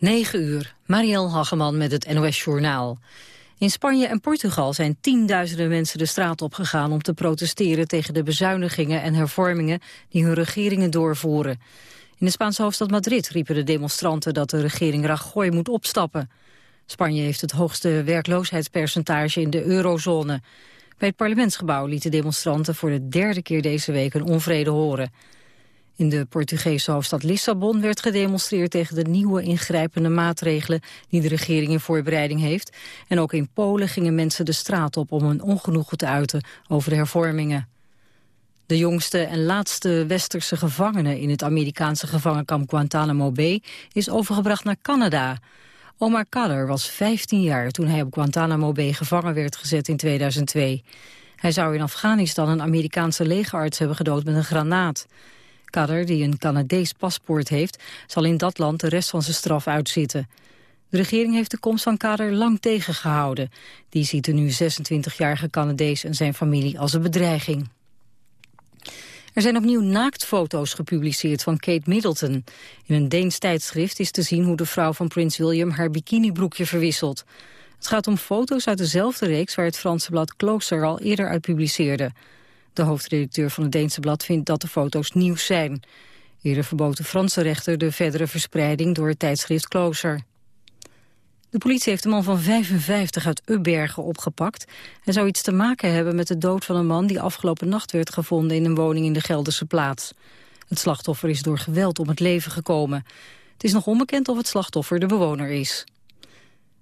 9 uur, Marielle Hageman met het NOS Journaal. In Spanje en Portugal zijn tienduizenden mensen de straat opgegaan om te protesteren tegen de bezuinigingen en hervormingen die hun regeringen doorvoeren. In de Spaanse hoofdstad Madrid riepen de demonstranten dat de regering Rajoy moet opstappen. Spanje heeft het hoogste werkloosheidspercentage in de eurozone. Bij het parlementsgebouw lieten demonstranten voor de derde keer deze week een onvrede horen. In de Portugese hoofdstad Lissabon werd gedemonstreerd tegen de nieuwe ingrijpende maatregelen die de regering in voorbereiding heeft. En ook in Polen gingen mensen de straat op om hun ongenoegen te uiten over de hervormingen. De jongste en laatste westerse gevangene in het Amerikaanse gevangenkamp Guantanamo Bay is overgebracht naar Canada. Omar Kader was 15 jaar toen hij op Guantanamo Bay gevangen werd gezet in 2002. Hij zou in Afghanistan een Amerikaanse legerarts hebben gedood met een granaat. Kader, die een Canadees paspoort heeft, zal in dat land de rest van zijn straf uitzitten. De regering heeft de komst van Kader lang tegengehouden. Die ziet de nu 26-jarige Canadees en zijn familie als een bedreiging. Er zijn opnieuw naaktfoto's gepubliceerd van Kate Middleton. In een Deens tijdschrift is te zien hoe de vrouw van prins William haar bikinibroekje verwisselt. Het gaat om foto's uit dezelfde reeks waar het Franse blad Closer al eerder uit publiceerde. De hoofdredacteur van het Deense blad vindt dat de foto's nieuw zijn. Eerder verbood de Franse rechter de verdere verspreiding door het tijdschrift Closer. De politie heeft een man van 55 uit Ubbergen opgepakt. Hij zou iets te maken hebben met de dood van een man... die afgelopen nacht werd gevonden in een woning in de Gelderse plaats. Het slachtoffer is door geweld om het leven gekomen. Het is nog onbekend of het slachtoffer de bewoner is.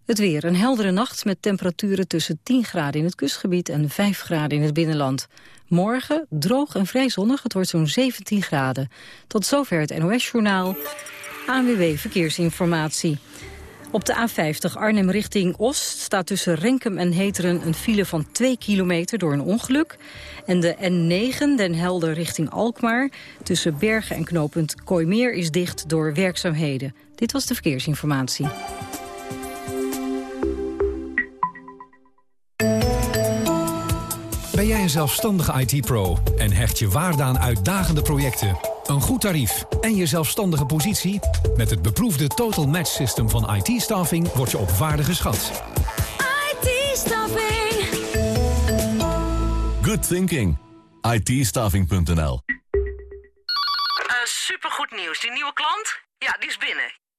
Het weer, een heldere nacht met temperaturen tussen 10 graden in het kustgebied en 5 graden in het binnenland. Morgen droog en vrij zonnig, het wordt zo'n 17 graden. Tot zover het NOS-journaal. ANWB Verkeersinformatie. Op de A50 Arnhem richting Oost staat tussen Renkum en Heteren een file van 2 kilometer door een ongeluk. En de N9 Den Helder richting Alkmaar tussen Bergen en knooppunt Kooimeer is dicht door werkzaamheden. Dit was de verkeersinformatie. Ben jij een zelfstandige IT-pro en hecht je waarde aan uitdagende projecten, een goed tarief en je zelfstandige positie? Met het beproefde Total Match System van IT-staffing word je op waarde geschat. IT-staffing. Good thinking. IT-staffing.nl Uh, supergoed nieuws. Die nieuwe klant? Ja, die is binnen.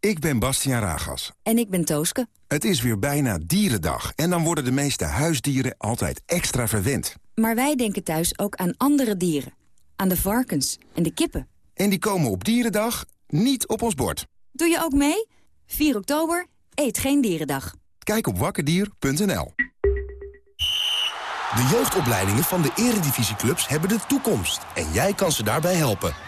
Ik ben Bastiaan Ragas. En ik ben Tooske. Het is weer bijna dierendag en dan worden de meeste huisdieren altijd extra verwend. Maar wij denken thuis ook aan andere dieren. Aan de varkens en de kippen. En die komen op dierendag niet op ons bord. Doe je ook mee? 4 oktober, eet geen dierendag. Kijk op wakkerdier.nl De jeugdopleidingen van de eredivisieclubs hebben de toekomst. En jij kan ze daarbij helpen.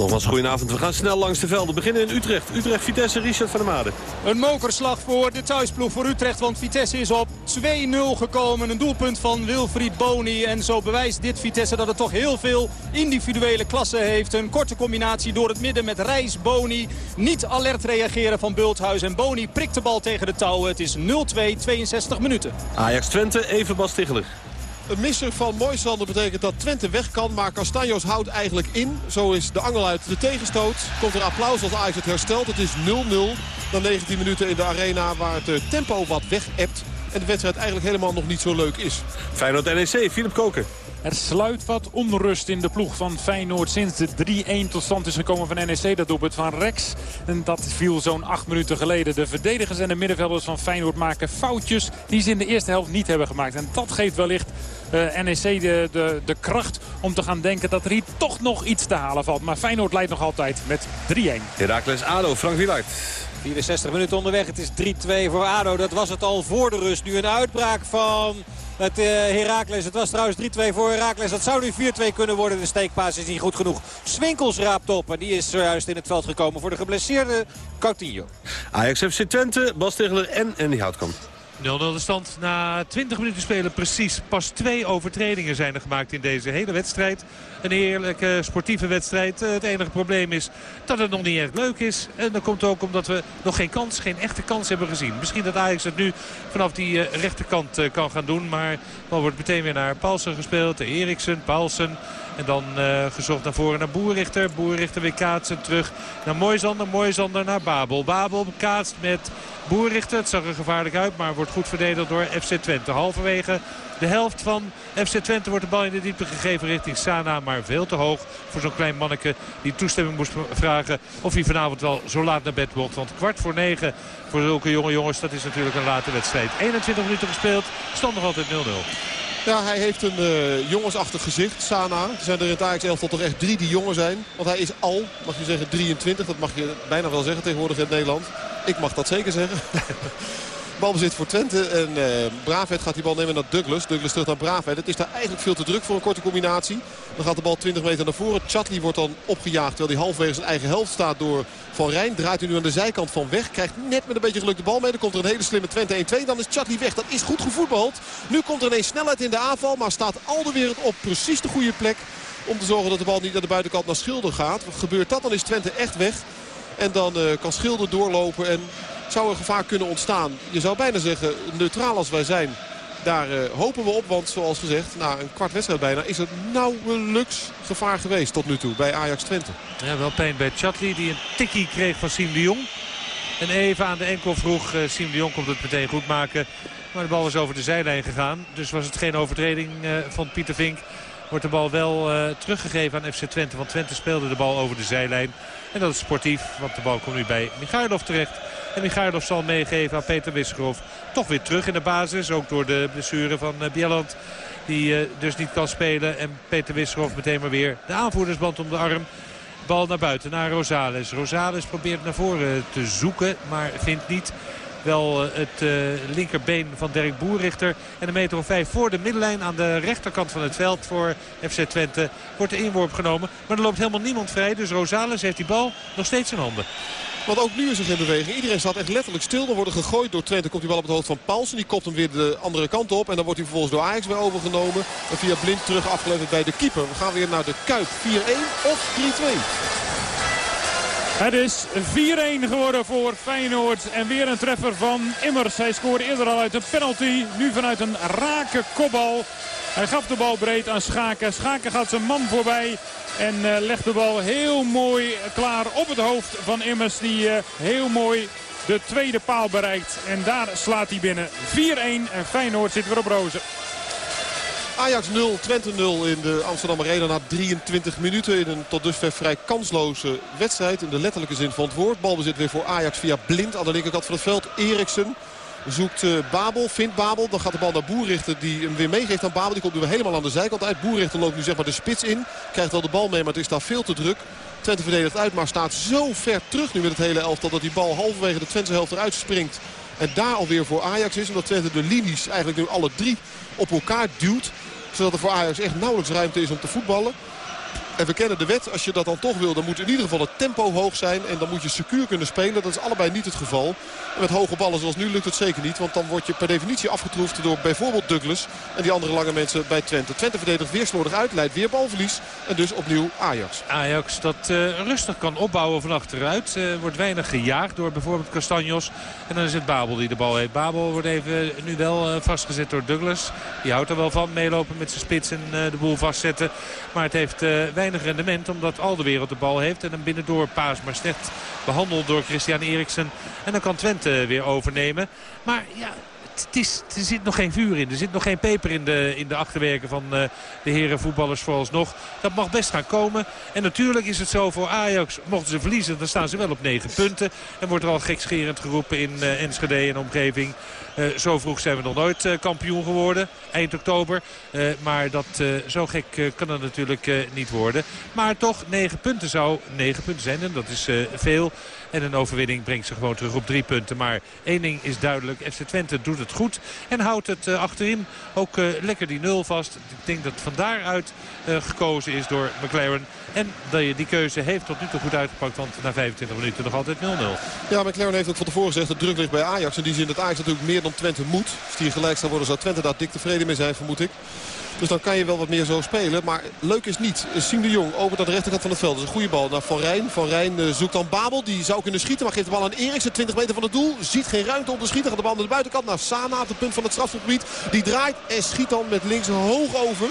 Nogmaals, goedenavond. We gaan snel langs de velden. Beginnen in Utrecht. Utrecht-Vitesse, Richard van der Made. Een mokerslag voor de thuisploeg voor Utrecht. Want Vitesse is op 2-0 gekomen. Een doelpunt van Wilfried Boni. En zo bewijst dit Vitesse dat het toch heel veel individuele klasse heeft. Een korte combinatie door het midden met Reis, Boni. Niet alert reageren van Bulthuis. En Boni prikt de bal tegen de touwen. Het is 0-2, 62 minuten. Ajax-Twente, even Bas. Een misser van Moisander betekent dat Twente weg kan. Maar Castanjos houdt eigenlijk in. Zo is de angel uit de tegenstoot. Komt er applaus als Ajax het herstelt. Het is 0-0 na 19 minuten in de arena waar het eh, tempo wat weg hebt. En de wedstrijd eigenlijk helemaal nog niet zo leuk is. Feyenoord-NEC, Philip Koken. Er sluit wat onrust in de ploeg van Feyenoord sinds de 3-1 tot stand is gekomen van NEC. Dat doelpunt van Rex. En dat viel zo'n 8 minuten geleden. De verdedigers en de middenvelders van Feyenoord maken foutjes die ze in de eerste helft niet hebben gemaakt. En dat geeft wellicht NEC de, de, de kracht om te gaan denken dat er hier toch nog iets te halen valt. Maar Feyenoord leidt nog altijd met 3-1. Herakles ADO, Frank Wielaert. 64 minuten onderweg. Het is 3-2 voor ADO. Dat was het al voor de rust. Nu een uitbraak van het uh, Heracles. Het was trouwens 3-2 voor Heracles. Dat zou nu 4-2 kunnen worden. De steekpaas is niet goed genoeg. Swinkels raapt op. En die is zojuist in het veld gekomen voor de geblesseerde Coutinho. Ajax FC Twente, Bas Tegeler en Andy Houtkamp. 0-0 de stand. Na 20 minuten spelen precies. Pas twee overtredingen zijn er gemaakt in deze hele wedstrijd. Een heerlijke sportieve wedstrijd. Het enige probleem is dat het nog niet echt leuk is. En dat komt ook omdat we nog geen kans, geen echte kans hebben gezien. Misschien dat Ajax het nu vanaf die rechterkant kan gaan doen. Maar dan wordt meteen weer naar Paulsen gespeeld. Eriksen, Paulsen. En dan uh, gezocht naar voren naar Boerrichter. Boerrichter weer kaatsen terug naar Moisander. Moisander naar Babel. Babel kaatst met Boerrichter. Het zag er gevaarlijk uit, maar wordt goed verdedigd door FC Twente. Halverwege de helft van FC Twente wordt de bal in de diepte gegeven richting Sana. Maar veel te hoog voor zo'n klein manneke die toestemming moest vragen. Of hij vanavond wel zo laat naar bed wordt. Want kwart voor negen voor zulke jonge jongens, dat is natuurlijk een late wedstrijd. 21 minuten gespeeld, stand nog altijd 0-0. Ja, hij heeft een uh, jongensachtig gezicht, Sana. Er zijn er in het Ajax elftal toch echt drie die jonger zijn. Want hij is al, mag je zeggen, 23. Dat mag je bijna wel zeggen tegenwoordig in Nederland. Ik mag dat zeker zeggen. Balbezit voor Twente. En uh, Braafheid gaat die bal nemen naar Douglas. Douglas terug naar Braafheid. Het is daar eigenlijk veel te druk voor een korte combinatie. Dan gaat de bal 20 meter naar voren. Chatli wordt dan opgejaagd terwijl hij halverwege zijn eigen helft staat door Van Rijn. Draait hij nu aan de zijkant van weg. Krijgt net met een beetje geluk de bal mee. Dan komt er een hele slimme Twente 1-2. Dan is Chatli weg. Dat is goed gevoetbald. Nu komt er ineens snelheid in de aanval. Maar staat Alderwereld op precies de goede plek. Om te zorgen dat de bal niet naar de buitenkant naar Schilder gaat. Gebeurt dat? Dan is Twente echt weg. En dan uh, kan Schilder doorlopen en zou er gevaar kunnen ontstaan. Je zou bijna zeggen, neutraal als wij zijn, daar uh, hopen we op. Want zoals gezegd, na een kwart wedstrijd bijna is het nauwelijks gevaar geweest tot nu toe bij Ajax Twente. Ja, wel pijn bij Chatli die een tikkie kreeg van Siem de Jong. En even aan de enkel vroeg, uh, Siem de Jong komt het meteen goed maken. Maar de bal is over de zijlijn gegaan. Dus was het geen overtreding uh, van Pieter Vink. Wordt de bal wel uh, teruggegeven aan FC Twente. Want Twente speelde de bal over de zijlijn. En dat is sportief, want de bal komt nu bij Michailov terecht. En Michailov zal meegeven aan Peter Wisgerhoff. Toch weer terug in de basis, ook door de blessure van uh, Bieland. Die uh, dus niet kan spelen. En Peter Wisgerhoff meteen maar weer de aanvoerdersband om de arm. Bal naar buiten, naar Rosales. Rosales probeert naar voren te zoeken, maar vindt niet wel het uh, linkerbeen van Dirk Boerrichter. En een meter of vijf voor de middenlijn aan de rechterkant van het veld voor FC Twente wordt de inworp genomen. Maar er loopt helemaal niemand vrij. Dus Rosales heeft die bal nog steeds in handen. Want ook nu is er geen beweging. Iedereen staat echt letterlijk stil. Er gegooid door Twente. Komt hij wel op het hoofd van Paulsen. Die kopt hem weer de andere kant op. En dan wordt hij vervolgens door Ajax weer overgenomen. En via Blind terug afgeleverd bij de keeper. We gaan weer naar de Kuip. 4-1 of 3-2. Het is 4-1 geworden voor Feyenoord. En weer een treffer van Immers. Hij scoorde eerder al uit een penalty. Nu vanuit een rake kopbal. Hij gaf de bal breed aan Schaken. Schaken gaat zijn man voorbij. En uh, legt de bal heel mooi klaar op het hoofd van Immers. Die uh, heel mooi de tweede paal bereikt. En daar slaat hij binnen. 4-1 en Feyenoord zit weer op rozen. Ajax 0, Twente 0 in de Amsterdam Arena na 23 minuten. In een tot dusver vrij kansloze wedstrijd. In de letterlijke zin van het woord. Balbezit weer voor Ajax via Blind aan de linkerkant van het veld. Eriksen zoekt uh, Babel, vindt Babel. Dan gaat de bal naar Boerrichter die hem weer meegeeft aan Babel. Die komt nu helemaal aan de zijkant uit. Boerrichter loopt nu zeg maar de spits in. Krijgt wel de bal mee, maar het is daar veel te druk. Twente verdedigt uit, maar staat zo ver terug nu met het hele elftal... dat die bal halverwege de Twente helft eruit springt. En daar alweer voor Ajax is. Omdat Twente de linies eigenlijk nu alle drie op elkaar duwt zodat er voor Ajax echt nauwelijks ruimte is om te voetballen. En we kennen de wet. Als je dat dan toch wil, dan moet in ieder geval het tempo hoog zijn. En dan moet je secuur kunnen spelen. Dat is allebei niet het geval. En met hoge ballen zoals nu lukt het zeker niet. Want dan word je per definitie afgetroefd door bijvoorbeeld Douglas. En die andere lange mensen bij Twente. Twente verdedigt weer slordig uit. Leidt weer balverlies. En dus opnieuw Ajax. Ajax dat uh, rustig kan opbouwen van achteruit. Uh, wordt weinig gejaagd door bijvoorbeeld Castanjos. En dan is het Babel die de bal heeft. Babel wordt even nu wel uh, vastgezet door Douglas. Die houdt er wel van. Meelopen met zijn spits en de boel vastzetten. Maar het heeft weinig rendement. Omdat al de wereld de bal heeft. En een binnendoor paas maar slecht behandeld door Christian Eriksen. En dan kan Twente weer overnemen. Maar ja, het is, er zit nog geen vuur in. Er zit nog geen peper in de, in de achterwerken van uh, de heren voetballers vooralsnog. Dat mag best gaan komen. En natuurlijk is het zo voor Ajax. Mochten ze verliezen, dan staan ze wel op 9 punten. En wordt er al gekscherend geroepen in uh, Enschede en omgeving. Uh, zo vroeg zijn we nog nooit kampioen geworden. Eind oktober. Maar dat, zo gek kan het natuurlijk niet worden. Maar toch, 9 punten zou 9 punten zijn. En dat is veel. En een overwinning brengt ze gewoon terug op drie punten. Maar één ding is duidelijk. FC Twente doet het goed. En houdt het achterin ook lekker die nul vast. Ik denk dat van daaruit gekozen is door McLaren. En die keuze heeft tot nu toe goed uitgepakt. Want na 25 minuten nog altijd 0-0. Ja, McLaren heeft ook van tevoren gezegd dat druk ligt bij Ajax. In die zin dat Ajax natuurlijk meer dan Twente moet. Als die gelijk zou worden zou Twente daar dik tevreden mee zijn vermoed ik. Dus dan kan je wel wat meer zo spelen. Maar leuk is niet. Siem de Jong opent aan de rechterkant van het veld. Dat is een goede bal naar Van Rijn. Van Rijn zoekt dan Babel. Die zou kunnen schieten. Maar geeft de bal aan Eriksen. 20 meter van het doel. Ziet geen ruimte om te schieten. Gaat de bal naar de buitenkant. Naar Sana. Op het punt van het strafgebied. Die draait en schiet dan met links hoog over.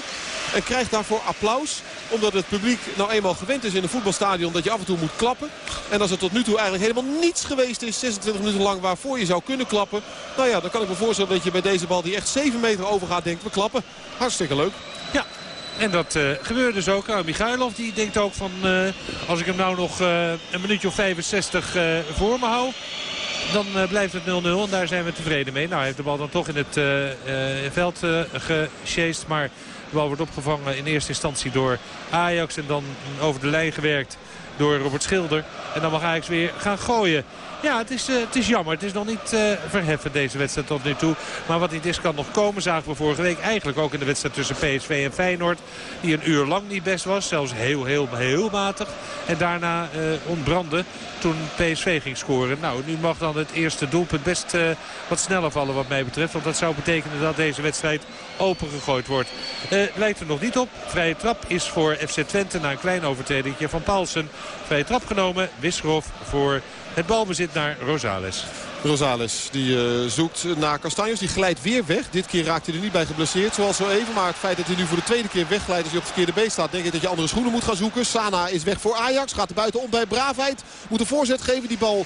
En krijgt daarvoor applaus. Omdat het publiek nou eenmaal gewend is in een voetbalstadion dat je af en toe moet klappen. En als er tot nu toe eigenlijk helemaal niets geweest is. 26 minuten lang waarvoor je zou kunnen klappen. Nou ja, dan kan ik me voorstellen dat je bij deze bal die echt 7 meter overgaat denkt. We klappen. Hartstikke leuk. Ja, en dat uh, gebeurde dus ook. Nou, Michailov die denkt ook van uh, als ik hem nou nog uh, een minuutje of 65 voor me hou. Dan blijft het 0-0 en daar zijn we tevreden mee. Nou, hij heeft de bal dan toch in het veld gesjeest. Maar de bal wordt opgevangen in eerste instantie door Ajax. En dan over de lijn gewerkt door Robert Schilder. En dan mag Ajax weer gaan gooien. Ja, het is, uh, het is jammer. Het is nog niet uh, verheffen deze wedstrijd tot nu toe. Maar wat niet is kan nog komen. Zagen we vorige week eigenlijk ook in de wedstrijd tussen PSV en Feyenoord. Die een uur lang niet best was. Zelfs heel, heel, heel matig. En daarna uh, ontbrandde toen PSV ging scoren. Nou, nu mag dan het eerste doelpunt best wat sneller vallen wat mij betreft. Want dat zou betekenen dat deze wedstrijd opengegooid wordt. lijkt er nog niet op. Vrije trap is voor FC Twente na een klein overtreding van Paulsen. Vrije trap genomen. Wisgerhof voor het balbezit naar Rosales. Rosales die uh, zoekt naar Castanjos. Die glijdt weer weg. Dit keer raakt hij er niet bij geblesseerd zoals zo even. Maar het feit dat hij nu voor de tweede keer wegglijdt als hij op het verkeerde been staat. Denk ik dat je andere schoenen moet gaan zoeken. Sana is weg voor Ajax. Gaat er buiten om bij Braafheid. Moet een voorzet geven. Die bal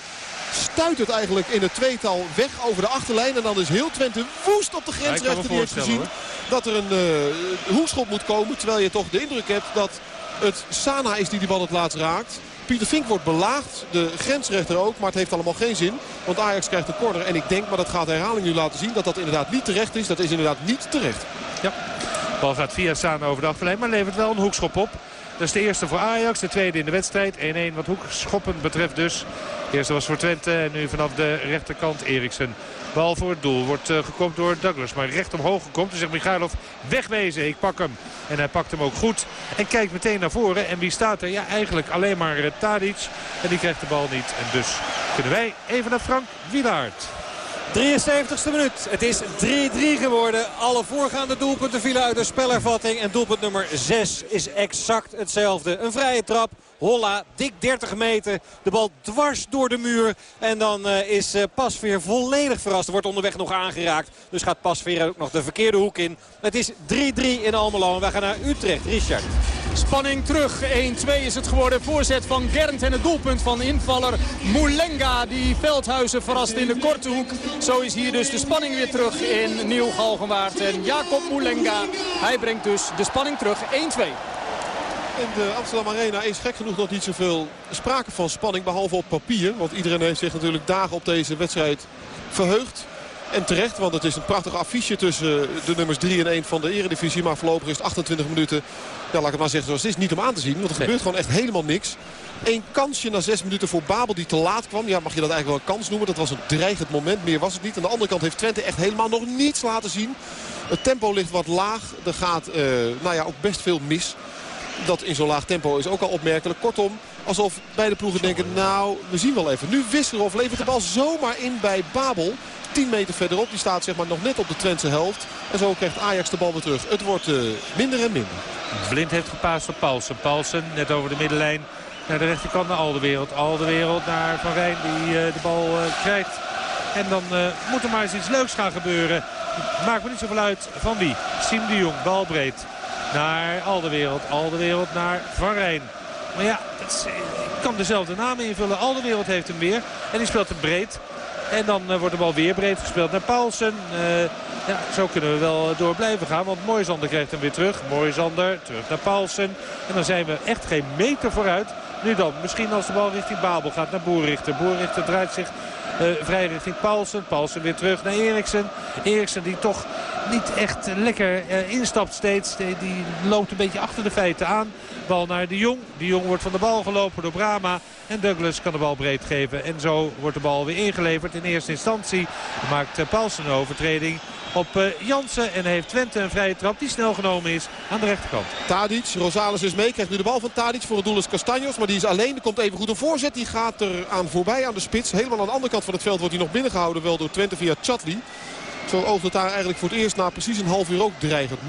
stuit het eigenlijk in het tweetal weg over de achterlijn. En dan is heel Twente woest op de grensrechter. Die heeft gezien hoor. dat er een uh, hoekschop moet komen. Terwijl je toch de indruk hebt dat het Sana is die die bal het laatst raakt. Pieter Vink wordt belaagd. De grensrechter ook. Maar het heeft allemaal geen zin. Want Ajax krijgt een corner. En ik denk, maar dat gaat de herhaling nu laten zien... dat dat inderdaad niet terecht is. Dat is inderdaad niet terecht. Ja. De bal gaat via Sana over de achterlijn. Maar levert wel een hoekschop op. Dat is de eerste voor Ajax. De tweede in de wedstrijd. 1-1 wat hoekschoppen betreft dus. De eerste was voor Twente. En nu vanaf de rechterkant Eriksen. Bal voor het doel. Wordt uh, gekopt door Douglas. Maar recht omhoog gekomen. Dan zegt Michailov wegwezen. Ik pak hem. En hij pakt hem ook goed. En kijkt meteen naar voren. En wie staat er? Ja, eigenlijk alleen maar uh, Tadic. En die krijgt de bal niet. En dus kunnen wij even naar Frank Wielaert. 73ste minuut. Het is 3-3 geworden. Alle voorgaande doelpunten vielen uit de spelervatting. En doelpunt nummer 6 is exact hetzelfde. Een vrije trap. Holla, dik 30 meter. De bal dwars door de muur. En dan uh, is uh, Pasveer volledig verrast. Er wordt onderweg nog aangeraakt. Dus gaat Pasveer ook nog de verkeerde hoek in. Het is 3-3 in Almelo. En wij gaan naar Utrecht. Richard. Spanning terug. 1-2 is het geworden. Voorzet van Gernt en het doelpunt van invaller Moulenga. Die Veldhuizen verrast in de korte hoek. Zo is hier dus de spanning weer terug in Nieuw-Galgenwaard. En Jacob Moulenga, hij brengt dus de spanning terug. 1-2. In de Amsterdam Arena is gek genoeg nog niet zoveel sprake van spanning. Behalve op papier. Want iedereen heeft zich natuurlijk dagen op deze wedstrijd verheugd. En terecht, want het is een prachtig affiche tussen de nummers 3 en 1 van de eredivisie. Maar voorlopig is het 28 minuten, ja, laat ik het maar zeggen zoals het is, niet om aan te zien. Want er gebeurt gewoon echt helemaal niks. Eén kansje na zes minuten voor Babel die te laat kwam. Ja, mag je dat eigenlijk wel een kans noemen. Dat was een dreigend moment. Meer was het niet. Aan de andere kant heeft Twente echt helemaal nog niets laten zien. Het tempo ligt wat laag. Er gaat uh, nou ja, ook best veel mis. Dat in zo'n laag tempo is ook al opmerkelijk. Kortom, alsof beide ploegen denken, nou, we zien wel even. Nu Wisserov levert de bal zomaar in bij Babel. 10 meter verderop. Die staat zeg maar nog net op de Twentse helft. En zo krijgt Ajax de bal weer terug. Het wordt uh, minder en minder. Blind heeft gepaast op Paulsen. Paulsen net over de middenlijn naar de rechterkant naar Alderwereld. Alderwereld naar Van Rijn die uh, de bal uh, krijgt. En dan moet er maar eens iets leuks gaan gebeuren. Maakt me niet zoveel uit van wie. Siem de Jong, balbreed naar Alderwereld. Alderwereld naar Van. Maar ja, het kan dezelfde naam invullen. Alderwereld heeft hem weer. En die speelt hem breed. En dan uh, wordt de bal weer breed gespeeld naar Paulsen. Uh, ja, zo kunnen we wel door blijven gaan. Want Mooisander krijgt hem weer terug. Mooisander terug naar Paulsen. En dan zijn we echt geen meter vooruit. Nu dan, misschien als de bal richting Babel gaat naar Boerrichter. Boerrichter draait zich vrij richting Paulsen. Paulsen weer terug naar Eriksen. Eriksen die toch niet echt lekker uh, instapt steeds. Die, loopt een beetje achter de feiten aan. Bal naar de Jong. De Jong wordt van de bal gelopen door Brama. En Douglas kan de bal breed geven. En zo wordt de bal weer ingeleverd. In eerste instantie maakt uh, Paulsen een overtreding op uh, Jansen. En heeft Twente een vrije trap die snel genomen is aan de rechterkant. Tadic, Rosales is mee. Krijgt nu de bal van Tadic. Voor het doel is Castanjos. Maar die is alleen. Er komt even goed een voorzet. Die gaat er aan voorbij aan de spits. Helemaal aan de andere kant van het veld wordt hij nog binnengehouden. Wel door Twente via Chatli. Zo oogt het daar eigenlijk voor het eerst na precies een half uur ook dreigend. 0-0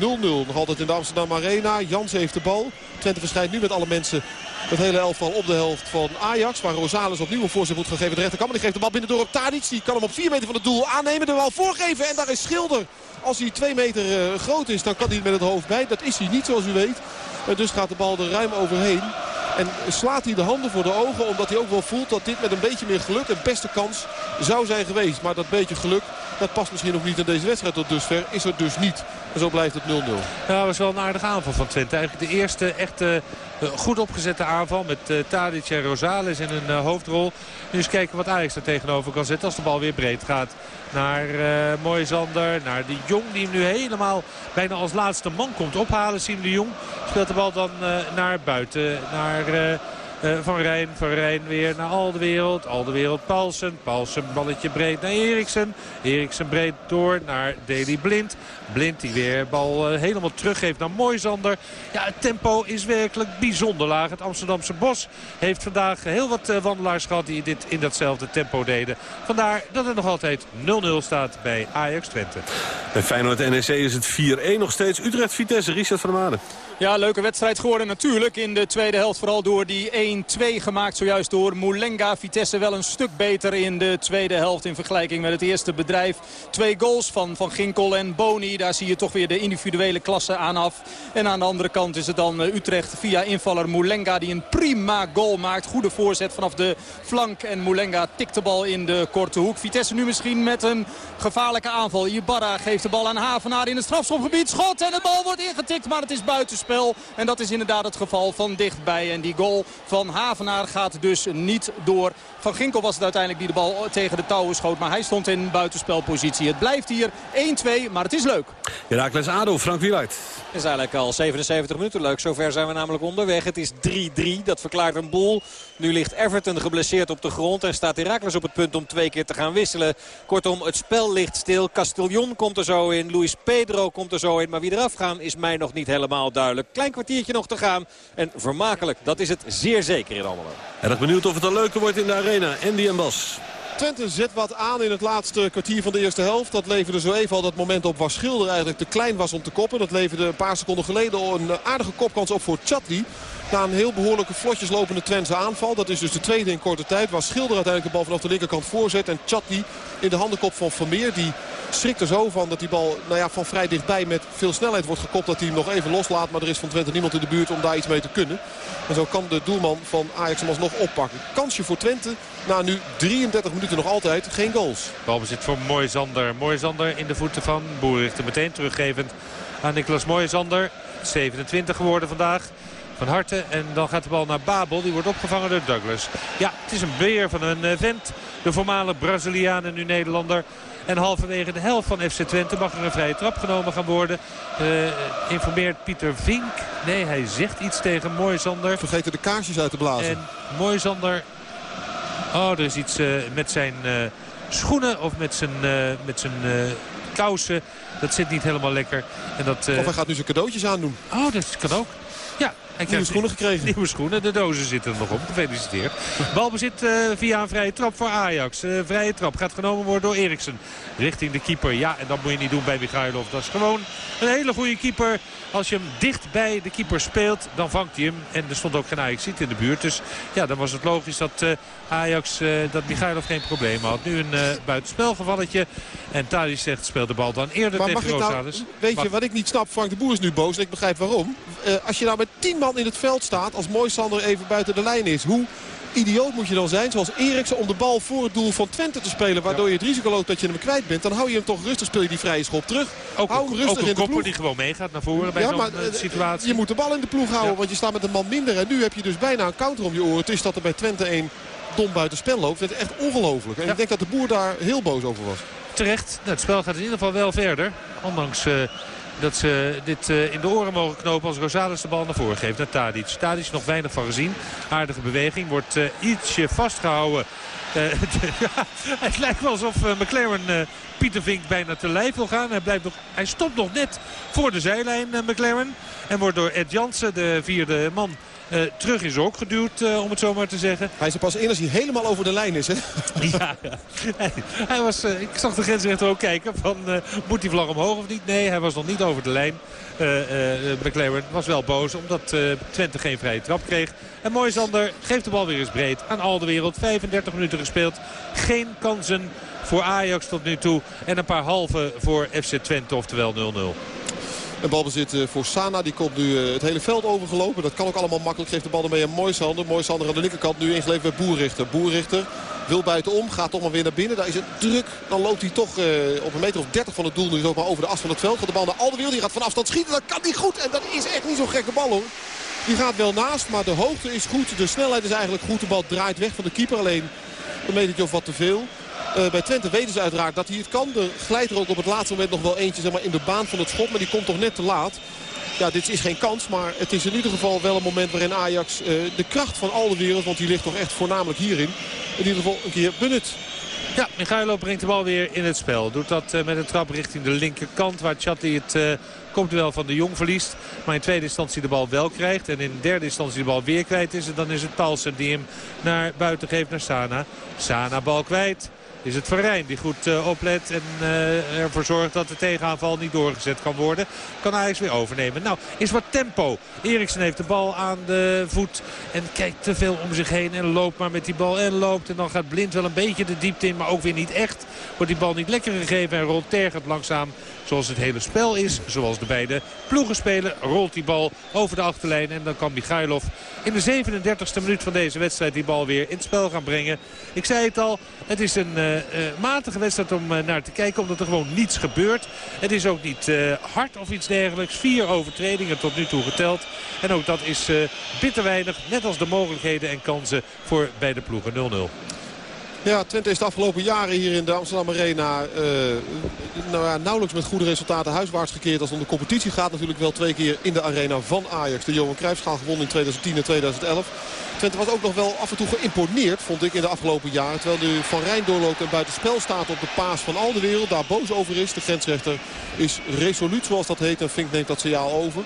nog altijd in de Amsterdam Arena. Jansen heeft de bal. Twente verschijnt nu met alle mensen het hele elftal op de helft van Ajax. Waar Rosales opnieuw een voorzet moet gaan geven. De rechterkant. Die geeft de bal binnen door op Tadic. Die kan hem op 4 meter van het doel aannemen. De bal voorgeven. En daar is Schilder. Als hij 2 meter uh, groot is, dan kan hij met het hoofd bij. Dat is hij niet zoals u weet. En dus gaat de bal er ruim overheen. En slaat hij de handen voor de ogen. Omdat hij ook wel voelt dat dit met een beetje meer geluk een beste kans zou zijn geweest. Maar dat beetje geluk, dat past misschien nog niet in deze wedstrijd tot dusver. Is er dus niet. En zo blijft het 0-0. Ja, dat was wel een aardige aanval van Twente. Eigenlijk de eerste echte goed opgezette aanval. Met uh, Tadic en Rosales in een uh, hoofdrol. Nu eens kijken wat Ajax er tegenover kan zetten. Als de bal weer breed gaat naar uh, Moisander. Naar de Jong die hem nu helemaal bijna als laatste man komt ophalen. Siem de Jong speelt de bal dan naar buiten. Naar Van Rijn. Van Rijn weer naar Aldewereld. Aldewereld Paulsen. Paulsen balletje breed naar Eriksen. Eriksen breed door naar Deli Blind. Blind die weer bal helemaal teruggeeft naar Moisander. Ja, het tempo is werkelijk bijzonder laag. Het Amsterdamse Bos heeft vandaag heel wat wandelaars gehad die dit in datzelfde tempo deden. Vandaar dat het nog altijd 0-0 staat bij Ajax Twente. Bij Feyenoord NEC is het 4-1 nog steeds. Utrecht-Vitesse, Richard van der Maden. Ja, leuke wedstrijd geworden natuurlijk. In de tweede helft vooral door die 1-2 gemaakt zojuist door Moulenga. Vitesse wel een stuk beter in de tweede helft in vergelijking met het eerste bedrijf. Twee goals van Van Ginkel en Boni. Daar zie je toch weer de individuele klasse aan af. En aan de andere kant is het dan Utrecht via invaller Moulenga die een prima goal maakt. Goede voorzet vanaf de flank. En Moulenga tikt de bal in de korte hoek. Vitesse nu misschien met een gevaarlijke aanval. Ibarra geeft de bal aan Havenaar in het strafschopgebied. Schot en de bal wordt ingetikt, maar het is buitenspel. En dat is inderdaad het geval van dichtbij. En die goal van Havenaar gaat dus niet door. Van Ginkel was het uiteindelijk die de bal tegen de touwen schoot. Maar hij stond in buitenspelpositie. Het blijft hier 1-2, maar het is leuk. Herakles ADO, Frank Wieluid. Het is eigenlijk al 77 minuten leuk. Zover zijn we namelijk onderweg. Het is 3-3. Dat verklaart een boel. Nu ligt Everton geblesseerd op de grond. En staat Herakles op het punt om twee keer te gaan wisselen. Kortom, het spel ligt stil. Castillon komt er zo in. Luis Pedro komt er zo in. Maar wie eraf gaan is mij nog niet helemaal duidelijk. Klein kwartiertje nog te gaan. En vermakelijk, dat is het zeer zeker in Almelo. Erg benieuwd of het een leuke wordt in de arena. Andy en Bas. Twente zet wat aan in het laatste kwartier van de eerste helft. Dat leverde zo even al dat moment op waar Schilder eigenlijk te klein was om te koppen. Dat leverde een paar seconden geleden een aardige kopkans op voor Chatli. Na een heel behoorlijke vlotjes lopende Twentse aanval. Dat is dus de tweede in korte tijd. Waar Schilder uiteindelijk de bal vanaf de linkerkant voorzet. En Chatli in de handenkop van Vermeer. Die schrikt er zo van dat die bal nou ja, van vrij dichtbij met veel snelheid wordt gekopt. Dat hij hem nog even loslaat. Maar er is van Twente niemand in de buurt om daar iets mee te kunnen. En zo kan de doelman van Ajax hem alsnog oppakken. Kansje voor Twente. Na nu 33 minuten nog altijd geen goals. Balbezit voor Moisander. Moisander in de voeten van Boerichter. Meteen teruggevend aan Niklas Moisander. 27 geworden vandaag. Van harte. En dan gaat de bal naar Babel. Die wordt opgevangen door Douglas. Ja, het is een beer van een vent. De voormalige Braziliaan en nu Nederlander. En halverwege de helft van FC Twente mag er een vrije trap genomen gaan worden. Uh, informeert Pieter Vink. Nee, hij zegt iets tegen Moisander. Vergeten de kaarsjes uit te blazen. En Moisander... Oh, er is iets uh, met zijn uh, schoenen of met zijn, met zijn kousen. Dat zit niet helemaal lekker. En dat, of hij gaat nu zijn cadeautjes aandoen. Oh, dat kan ook. Ja, Hij Nieuwe schoenen gekregen. Nieuwe schoenen, de dozen zitten er nog op. Gefeliciteerd. Balbezit uh, via een vrije trap voor Ajax. Uh, vrije trap gaat genomen worden door Eriksen. Richting de keeper. Ja, en dat moet je niet doen bij Michailov. Dat is gewoon een hele goede keeper. Als je hem dicht bij de keeper speelt, dan vangt hij hem. En er stond ook geen ajax in de buurt. Dus ja, dan was het logisch dat uh, Ajax, dat Michailov geen probleem had. Nu een buitenspelgevalletje. En Thalys zegt, speelt de bal dan eerder maar tegen nou- Rosales. Nou, weet je wat ik niet snap? Frank de Boer is nu boos en ik begrijp waarom. als je nou met tien man in het veld staat, als Moisander even buiten de lijn is. Hoe idioot moet je dan zijn, zoals Eriksen, om de bal voor het doel van Twente te spelen. Waardoor je het risico loopt dat je hem kwijt bent. Dan hou je hem toch rustig, speel je die vrije schop terug. Ook, hou hem rustig ook een in de kopper ploeg. die gewoon meegaat naar voren bij Ja, zo'n maar eh, eh, situatie. je moet de bal in de ploeg houden, Ja. want je staat met een man minder. En nu heb je dus bijna een counter om je oren. Het is dat er bij Twente een dom buiten spel loopt. Het is echt ongelooflijk. En ik denk dat de boer daar heel boos over was. Terecht. Nou, het spel gaat in ieder geval wel verder. Ondanks eh, dat ze dit eh, in de oren mogen knopen als Rosales de bal naar voren geeft. Naar Tadic. Tadic nog weinig van gezien. Aardige beweging. Wordt eh, ietsje vastgehouden. Eh, het lijkt wel alsof McLaren Pieter Vink bijna te lijf wil gaan. Hij, blijft nog, hij stopt nog net voor de zijlijn, McLaren. En wordt door Ed Jansen, de vierde man, eh, terug zijn hok geduwd, eh, om het zo maar te zeggen. Hij is er pas in als hij helemaal over de lijn is. Hè? Ja, ja. Hij, hij was, eh, ik zag de grensrechter ook kijken van moet die vlag omhoog of niet. Nee, hij was nog niet over de lijn. McLaren was wel boos omdat Twente geen vrije trap kreeg. En Moisander geeft de bal weer eens breed aan al de wereld. 35 minuten gespeeld. Geen kansen voor Ajax tot nu toe. En een paar halve voor FC Twente, oftewel 0-0. Een balbezit eh, voor Sana. Die komt nu eh, het hele veld overgelopen. Dat kan ook allemaal makkelijk. Geeft de bal ermee aan Moisander. Moisander aan de linkerkant nu ingeleverd bij Boerrichter. Boerrichter wil buitenom. Gaat toch maar weer naar binnen. Daar is het druk. Dan loopt hij toch eh, op een meter of 30 van het doel. Nu is ook maar over de as van het veld. Gaat de bal naar Alderweireld. Die gaat van afstand schieten. Dat kan niet goed. En dat is echt niet zo'n gekke bal hoor. Die gaat wel naast. Maar de hoogte is goed. De snelheid is eigenlijk goed. De bal draait weg van de keeper. Alleen een metertje of wat te veel. Uh, bij Twente weten ze uiteraard dat hij het kan. Er glijdt er ook op het laatste moment nog wel eentje zeg maar, in de baan van het schot. Maar die komt toch net te laat. Ja, dit is geen kans. Maar het is in ieder geval wel een moment waarin Ajax uh, de kracht van al de wereld... want die ligt toch echt voornamelijk hierin... in ieder geval een keer benut. Ja, Michailo brengt de bal weer in het spel. Doet dat uh, met een trap richting de linkerkant. Waar Chatli het uh, komt wel van de Jong verliest. Maar in tweede instantie de bal wel krijgt. En in derde instantie de bal weer kwijt is. En dan is het Paulsen die hem naar buiten geeft naar Sana. Sana bal kwijt is het Rijn die goed uh, oplet en uh, ervoor zorgt dat de tegenaanval niet doorgezet kan worden. Kan Ajax weer overnemen. Nou, is wat tempo. Eriksen heeft de bal aan de voet en kijkt te veel om zich heen en loopt maar met die bal en loopt. En dan gaat Blind wel een beetje de diepte in, maar ook weer niet echt. Wordt die bal niet lekker gegeven en rolt tergend langzaam zoals het hele spel is. Zoals de beide ploegen spelen, rolt die bal over de achterlijn. En dan kan Michailov in de 37e minuut van deze wedstrijd die bal weer in het spel gaan brengen. Ik zei het al, het is een uh, uh, matige wedstrijd om uh, naar te kijken. Omdat er gewoon niets gebeurt. Het is ook niet hard of iets dergelijks. Vier overtredingen tot nu toe geteld. En ook dat is bitter weinig. Net als de mogelijkheden en kansen voor beide ploegen 0-0. Ja, Twente is de afgelopen jaren hier in de Amsterdam Arena uh, nou nauwelijks met goede resultaten huiswaarts gekeerd. Als het om de competitie gaat natuurlijk wel twee keer in de arena van Ajax. De Johan Cruijffschaal gewonnen in 2010 en 2011. Twente was ook nog wel af en toe geïmponeerd, vond ik, in de afgelopen jaren. Terwijl nu Van Rijn doorloopt en buitenspel staat op de paas van al de wereld. Daar boos over is. De grensrechter is resoluut, zoals dat heet. En Fink neemt dat signaal over.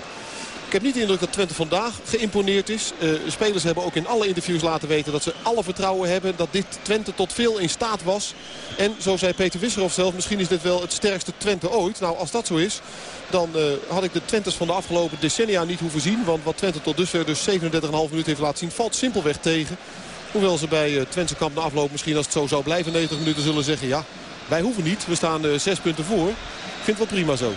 Ik heb niet de indruk dat Twente vandaag geïmponeerd is. Uh, spelers hebben ook in alle interviews laten weten dat ze alle vertrouwen hebben. Dat dit Twente tot veel in staat was. En zo zei Peter Wisserhoff zelf, misschien is dit wel het sterkste Twente ooit. Nou, als dat zo is, dan uh, had ik de Twentes van de afgelopen decennia niet hoeven zien. Want wat Twente tot dusver dus 37,5 minuten heeft laten zien, valt simpelweg tegen. Hoewel ze bij uh, Twente kamp na afloop misschien als het zo zou blijven 90 minuten zullen zeggen... ja, wij hoeven niet, we staan zes punten voor. Ik vind het wel prima zo.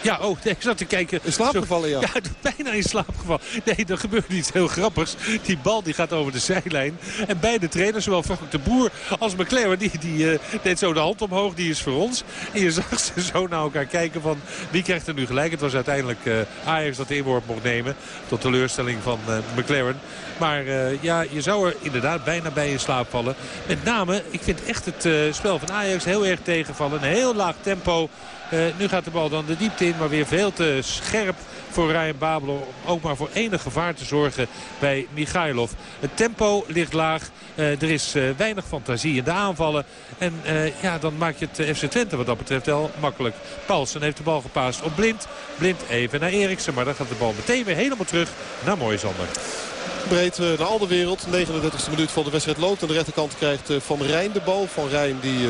Ja, oh, nee, ik zat te kijken. In slaap gevallen, ja. Ja, bijna in slaap gevallen. Nee, er gebeurt iets heel grappigs. Die bal die gaat over de zijlijn. En beide trainers, zowel Frank de Boer als McLaren, die, die uh, deed zo de hand omhoog. Die is voor ons. En je zag ze zo naar elkaar kijken van wie krijgt er nu gelijk. Het was uiteindelijk uh, Ajax dat de inworp mocht nemen. Tot teleurstelling van uh, McLaren. Maar ja, je zou er inderdaad bijna bij in slaap vallen. Met name, ik vind echt het spel van Ajax heel erg tegenvallen. Een heel laag tempo. Uh, nu gaat de bal dan de diepte in, maar weer veel te scherp voor Ryan Babel om ook maar voor enig gevaar te zorgen bij Michailov. Het tempo ligt laag. Uh, er is uh, weinig fantasie in de aanvallen. En ja, dan maak je het FC Twente wat dat betreft wel makkelijk. Paulsen heeft de bal gepaast op Blind. Blind even naar Eriksen, maar dan gaat de bal meteen weer helemaal terug naar Mooisander. Breed naar al de wereld. 39e minuut van de wedstrijd loopt. Aan de rechterkant krijgt Van Rijn de bal. Van Rijn die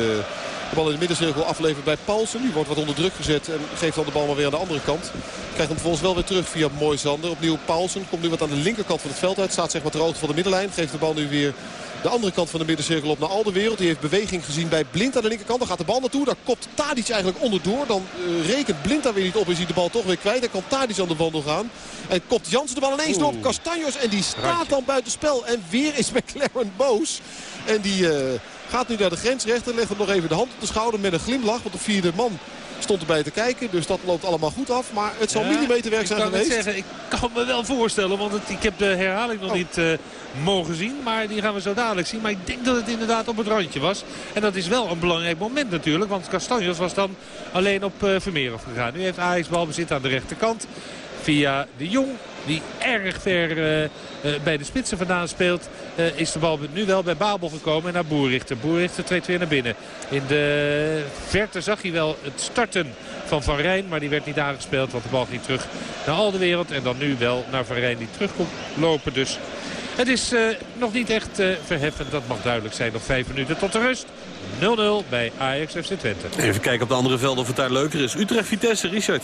de bal in de middencirkel aflevert bij Paulsen. Die wordt wat onder druk gezet en geeft dan de bal maar weer aan de andere kant. Krijgt hem vervolgens wel weer terug via Moisander. Opnieuw Paulsen komt nu wat aan de linkerkant van het veld uit. Staat zeg maar ter hoogte van de middenlijn. Geeft de bal nu weer de andere kant van de middencirkel op naar al de wereld. Die heeft beweging gezien bij Blind aan de linkerkant. Daar gaat de bal naartoe. Daar kopt Tadic eigenlijk onderdoor. Dan uh, rekent Blind daar weer niet op en ziet de bal toch weer kwijt. Dan kan Tadic aan de wandel gaan. En kopt Jansen de bal ineens door op Castanjos. En die staat dan buiten spel. En weer is McLaren boos. En die... Uh, Gaat nu naar de grensrechter. Legt hem nog even de hand op de schouder met een glimlach. Want de vierde man stond erbij te kijken. Dus dat loopt allemaal goed af. Maar het zal ja, millimeterwerk zijn geweest. Ik zeggen, ik kan me wel voorstellen. Want het, ik heb de herhaling nog oh. niet uh, mogen zien. Maar die gaan we zo dadelijk zien. Maar ik denk dat het inderdaad op het randje was. En dat is wel een belangrijk moment natuurlijk. Want Castanjos was dan alleen op uh, Vermeer gegaan. Nu heeft Ajax balbezit aan de rechterkant. Via de Jong die erg ver uh, uh, bij de spitsen vandaan speelt. Uh, is de bal nu wel bij Babel gekomen en naar Boerrichter. Boerrichter 2-2 naar binnen. In de verte zag hij wel het starten van Van Rijn. Maar die werd niet aangespeeld, want de bal ging terug naar al de wereld. En dan nu wel naar Van Rijn die terug komt lopen. Dus het is nog niet echt verheffend. Dat mag duidelijk zijn. Nog vijf minuten tot de rust. 0-0 bij Ajax FC Twente. Even kijken op de andere velden of het daar leuker is. Utrecht-Vitesse, Richard.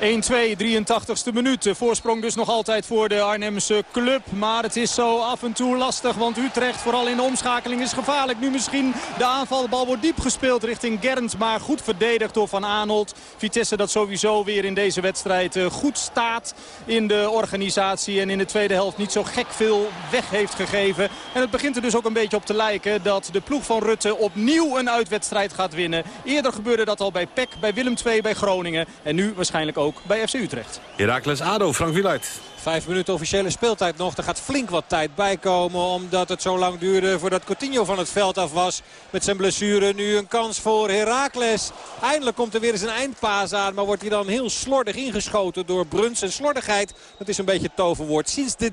1-2, 83ste minuut. Voorsprong dus nog altijd voor de Arnhemse club. Maar het is zo af en toe lastig. Want Utrecht, vooral in de omschakeling, is gevaarlijk. Nu misschien de aanval. De bal wordt diep gespeeld richting Gerns. Maar goed verdedigd door Van Aanholt. Vitesse dat sowieso weer in deze wedstrijd eh, goed staat in de organisatie. En in de tweede helft niet zo gek veel weg heeft gegeven. En het begint er dus ook een beetje op te lijken dat de ploeg van Rutte opnieuw een uitwedstrijd gaat winnen. Eerder gebeurde dat al bij PEC, bij Willem II, bij Groningen. En nu waarschijnlijk ook bij FC Utrecht. Herakles ADO, Frank Wieluid. Vijf minuten officiële speeltijd nog. Er gaat flink wat tijd bij komen omdat het zo lang duurde voordat Coutinho van het veld af was. Met zijn blessure nu een kans voor Heracles. Eindelijk komt er weer eens een eindpaas aan. Maar wordt hij dan heel slordig ingeschoten door Bruns. En slordigheid, dat is een beetje het toverwoord. Sinds de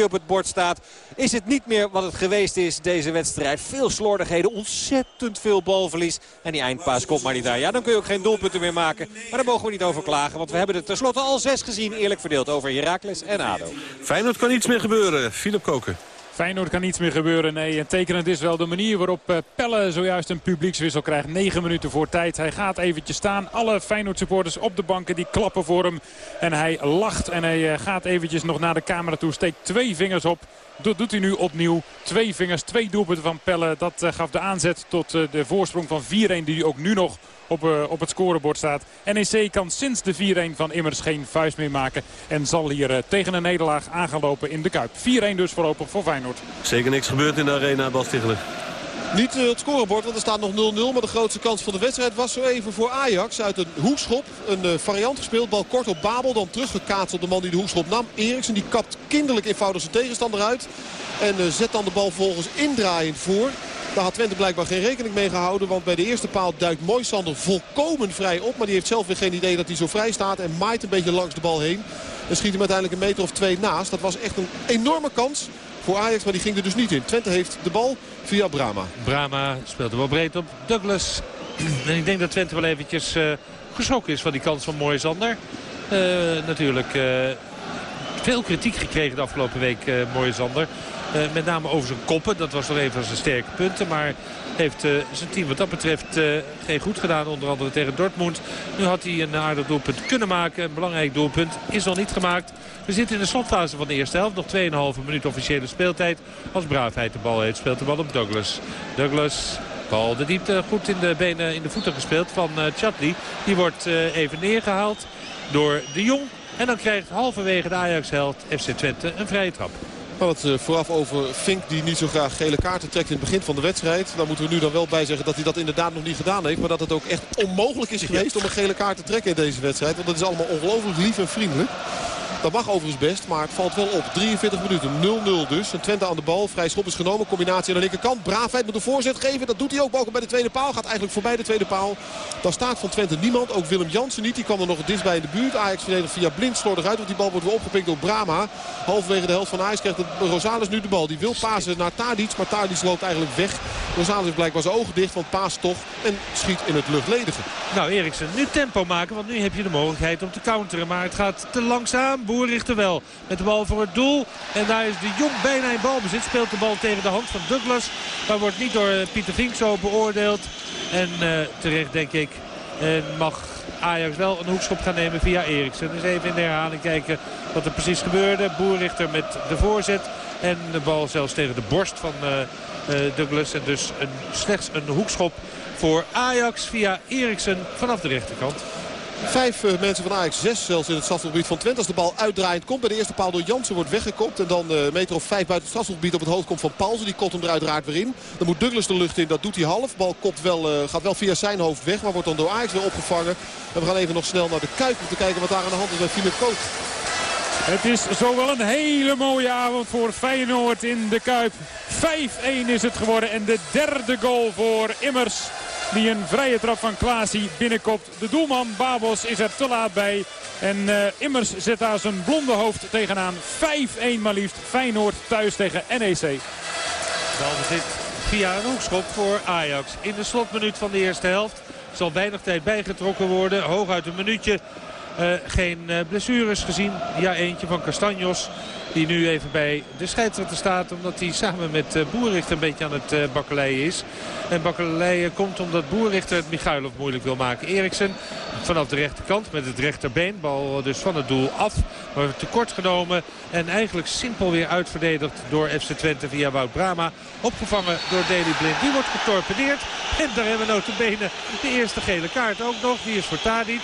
3-3 op het bord staat is het niet meer wat het geweest is deze wedstrijd. Veel slordigheden, ontzettend veel balverlies. En die eindpaas komt maar niet aan. Ja, dan kun je ook geen doelpunten meer maken. Maar daar mogen we niet over klagen. Want we hebben er tenslotte al zes gezien. Eerlijk verdeeld over Heracles en ADO. Feyenoord kan iets meer gebeuren. Philip Koken. Feyenoord kan niets meer gebeuren. Nee, en tekenend is wel de manier waarop eh, Pelle zojuist een publiekswissel krijgt. 9 minuten voor tijd. Hij gaat eventjes staan. Alle Feyenoord supporters op de banken die klappen voor hem. En hij lacht en hij eh, gaat eventjes nog naar de camera toe. Steekt twee vingers op. Dat doet hij nu opnieuw. Twee vingers, twee doelpunten van Pelle. Dat uh, gaf de aanzet tot de voorsprong van 4-1 die ook nu nog op, uh, op het scorebord staat. NEC kan sinds de 4-1 van Immers geen vuist meer maken. En zal hier tegen een nederlaag aan gaan lopen in de Kuip. 4-1 dus voorlopig voor Feyenoord. Zeker niks gebeurd in de arena, Bas Tichelen. Niet uh, het scorebord, want er staat nog 0-0. Maar de grootste kans van de wedstrijd was zo even voor Ajax. Uit een hoekschop, een variant gespeeld. Bal kort op Babel, dan teruggekaatst op de man die de hoekschop nam. Eriksen, die kapt kinderlijk eenvoudig zijn tegenstander uit. En zet dan de bal volgens indraaiend voor. Daar had Twente blijkbaar geen rekening mee gehouden. Want bij de eerste paal duikt Moisander volkomen vrij op. Maar die heeft zelf weer geen idee dat hij zo vrij staat. En maait een beetje langs de bal heen. En schiet hem uiteindelijk een meter of twee naast. Dat was echt een enorme kans voor Ajax. Maar die ging er dus niet in. Twente heeft de bal via Brama. Brama speelt er wel breed op. Douglas. En ik denk dat Twente wel eventjes uh, geschrokken is van die kans van Moisander. Uh, natuurlijk uh, veel kritiek gekregen de afgelopen week, uh, Moisander. Uh, met name over zijn koppen. Dat was nog een van zijn sterke punten. Maar heeft uh, zijn team wat dat betreft uh, geen goed gedaan. Onder andere tegen Dortmund. Nu had hij een aardig doelpunt kunnen maken. Een belangrijk doelpunt is nog niet gemaakt. We zitten in de slotfase van de eerste helft. Nog 2,5 minuut officiële speeltijd. Als Braafheid de bal heeft, speelt de bal op Douglas. Douglas Bal de diepte goed in de benen, in de voeten gespeeld van uh, Chatli. Die wordt even neergehaald door de Jong. En dan krijgt halverwege de Ajax-held FC Twente een vrije trap. We hadden het vooraf over Fink die niet zo graag gele kaarten trekt in het begin van de wedstrijd. Daar moeten we nu dan wel bij zeggen dat hij dat inderdaad nog niet gedaan heeft. Maar dat het ook echt onmogelijk is geweest om een gele kaart te trekken in deze wedstrijd. Want het is allemaal ongelooflijk lief en vriendelijk. Dat mag overigens best, maar het valt wel op. 43 minuten, 0-0 dus. En Twente aan de bal, vrij schop is genomen. Combinatie aan de linkerkant. Braafheid moet een voorzet geven. Dat doet hij ook boven bij de tweede paal. Gaat eigenlijk voorbij de tweede paal. Dan staat van Twente niemand. Ook Willem Jansen niet. Die kwam er nog dichtst bij in de buurt. Ajax verdedigt via blind slordig uit. Want die bal wordt weer opgepikt door Brama. Halverwege de helft van Ajax krijgt Rosales nu de bal. Die wil pasen naar Tadic. Maar Tadic loopt eigenlijk weg. Rosales heeft blijkbaar zijn ogen dicht. Want paas toch. En schiet in het luchtledige. Nou Eriksen, nu tempo maken. Want nu heb je de mogelijkheid om te counteren. Maar het gaat te langzaam. Boer richt wel met de bal voor het doel. En daar is de Jong bijna in balbezit. Speelt de bal tegen de hand van Douglas. Maar wordt niet door Pieter Vink zo beoordeeld. En uh, terecht denk ik. En mag Ajax wel een hoekschop gaan nemen via Eriksen. Dus even in de herhaling kijken wat er precies gebeurde. Boerrichter met de voorzet. En de bal zelfs tegen de borst van uh, Douglas. En dus slechts een hoekschop voor Ajax via Eriksen vanaf de rechterkant. Vijf uh, mensen van Ajax, zes zelfs in het strafgebied van Twente. Als de bal uitdraaiend komt bij de eerste paal door Jansen wordt weggekopt. En dan uh, meter of vijf buiten het strafgebied op het hoofd komt van Paulsen. Die kopt hem er uiteraard weer in. Dan moet Douglas de lucht in, dat doet hij half. Bal kopt wel, uh, gaat wel via zijn hoofd weg, maar wordt dan door Ajax weer opgevangen. En we gaan even nog snel naar de Kuip om te kijken wat daar aan de hand is bij Philip Koot. Het is zo wel een hele mooie avond voor Feyenoord in de Kuip. 5-1 is het geworden en de derde goal voor Immers. Die een vrije trap van Klaasie binnenkopt. De doelman Babos is er te laat bij. En uh, Immers zet daar zijn blonde hoofd tegenaan. 5-1 maar liefst. Feyenoord thuis tegen NEC. Balbezit via een hoekschop voor Ajax. In de slotminuut van de eerste helft zal weinig tijd bijgetrokken worden. Hooguit een minuutje. Uh, geen uh, blessures gezien. Ja, eentje van Castanjos. Die nu even bij de scheidsrechter staat. Omdat hij samen met uh, Boerrichter een beetje aan het bakkeleien is. En bakkeleien komt omdat Boerrichter het Michailov moeilijk wil maken. Eriksen vanaf de rechterkant met het rechterbeen. Bal dus van het doel af. Maar tekort genomen. En eigenlijk simpel weer uitverdedigd door FC Twente via Wout Brama. Opgevangen door Deli Blind. Die wordt getorpedeerd. En daar hebben we notabene de eerste gele kaart ook nog. Die is voor Tadic.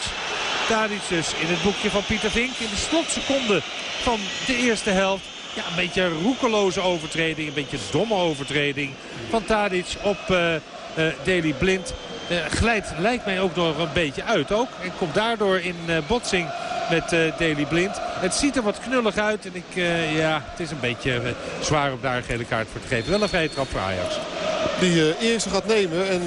Tadic dus in het boekje van Pieter Vink. In de slotseconde van de eerste helft. Ja, een beetje roekeloze overtreding. Een beetje domme overtreding van Tadic op uh, uh, Deli Blind. Uh, glijdt lijkt mij ook nog een beetje uit ook. En komt daardoor in botsing met uh, Daley Blind. Het ziet er wat knullig uit. En ik, ja, het is een beetje zwaar om daar een gele kaart voor te geven. Wel een vrije trap voor Ajax. Die Eriksen gaat nemen. En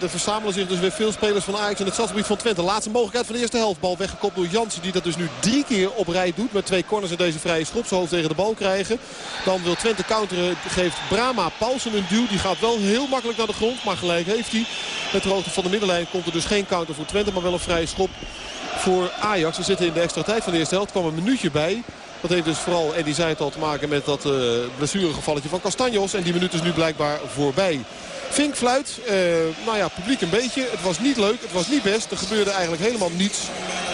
er verzamelen zich dus weer veel spelers van Ajax in het stadsgebied van Twente. Laatste mogelijkheid van de eerste helft. Bal weggekopt door Jansen. Die dat dus nu drie keer op rij doet. Met twee corners in deze vrije schop. Zijn tegen de bal krijgen. Dan wil Twente counteren. Geeft Brama Paulsen een duw. Die gaat wel heel makkelijk naar de grond. Maar gelijk heeft hij. Met van de middenlijn komt er dus geen counter voor Twente. Maar wel een vrije schop voor Ajax. We zitten in de extra tijd van de eerste helft. kwam een minuutje bij. Dat heeft dus vooral, en die zei het al, te maken met dat uh, blessuregevalletje van Castanjos. En die minuut is nu blijkbaar voorbij. Vink fluit, uh, nou ja, publiek een beetje. Het was niet leuk, het was niet best. Er gebeurde eigenlijk helemaal niets.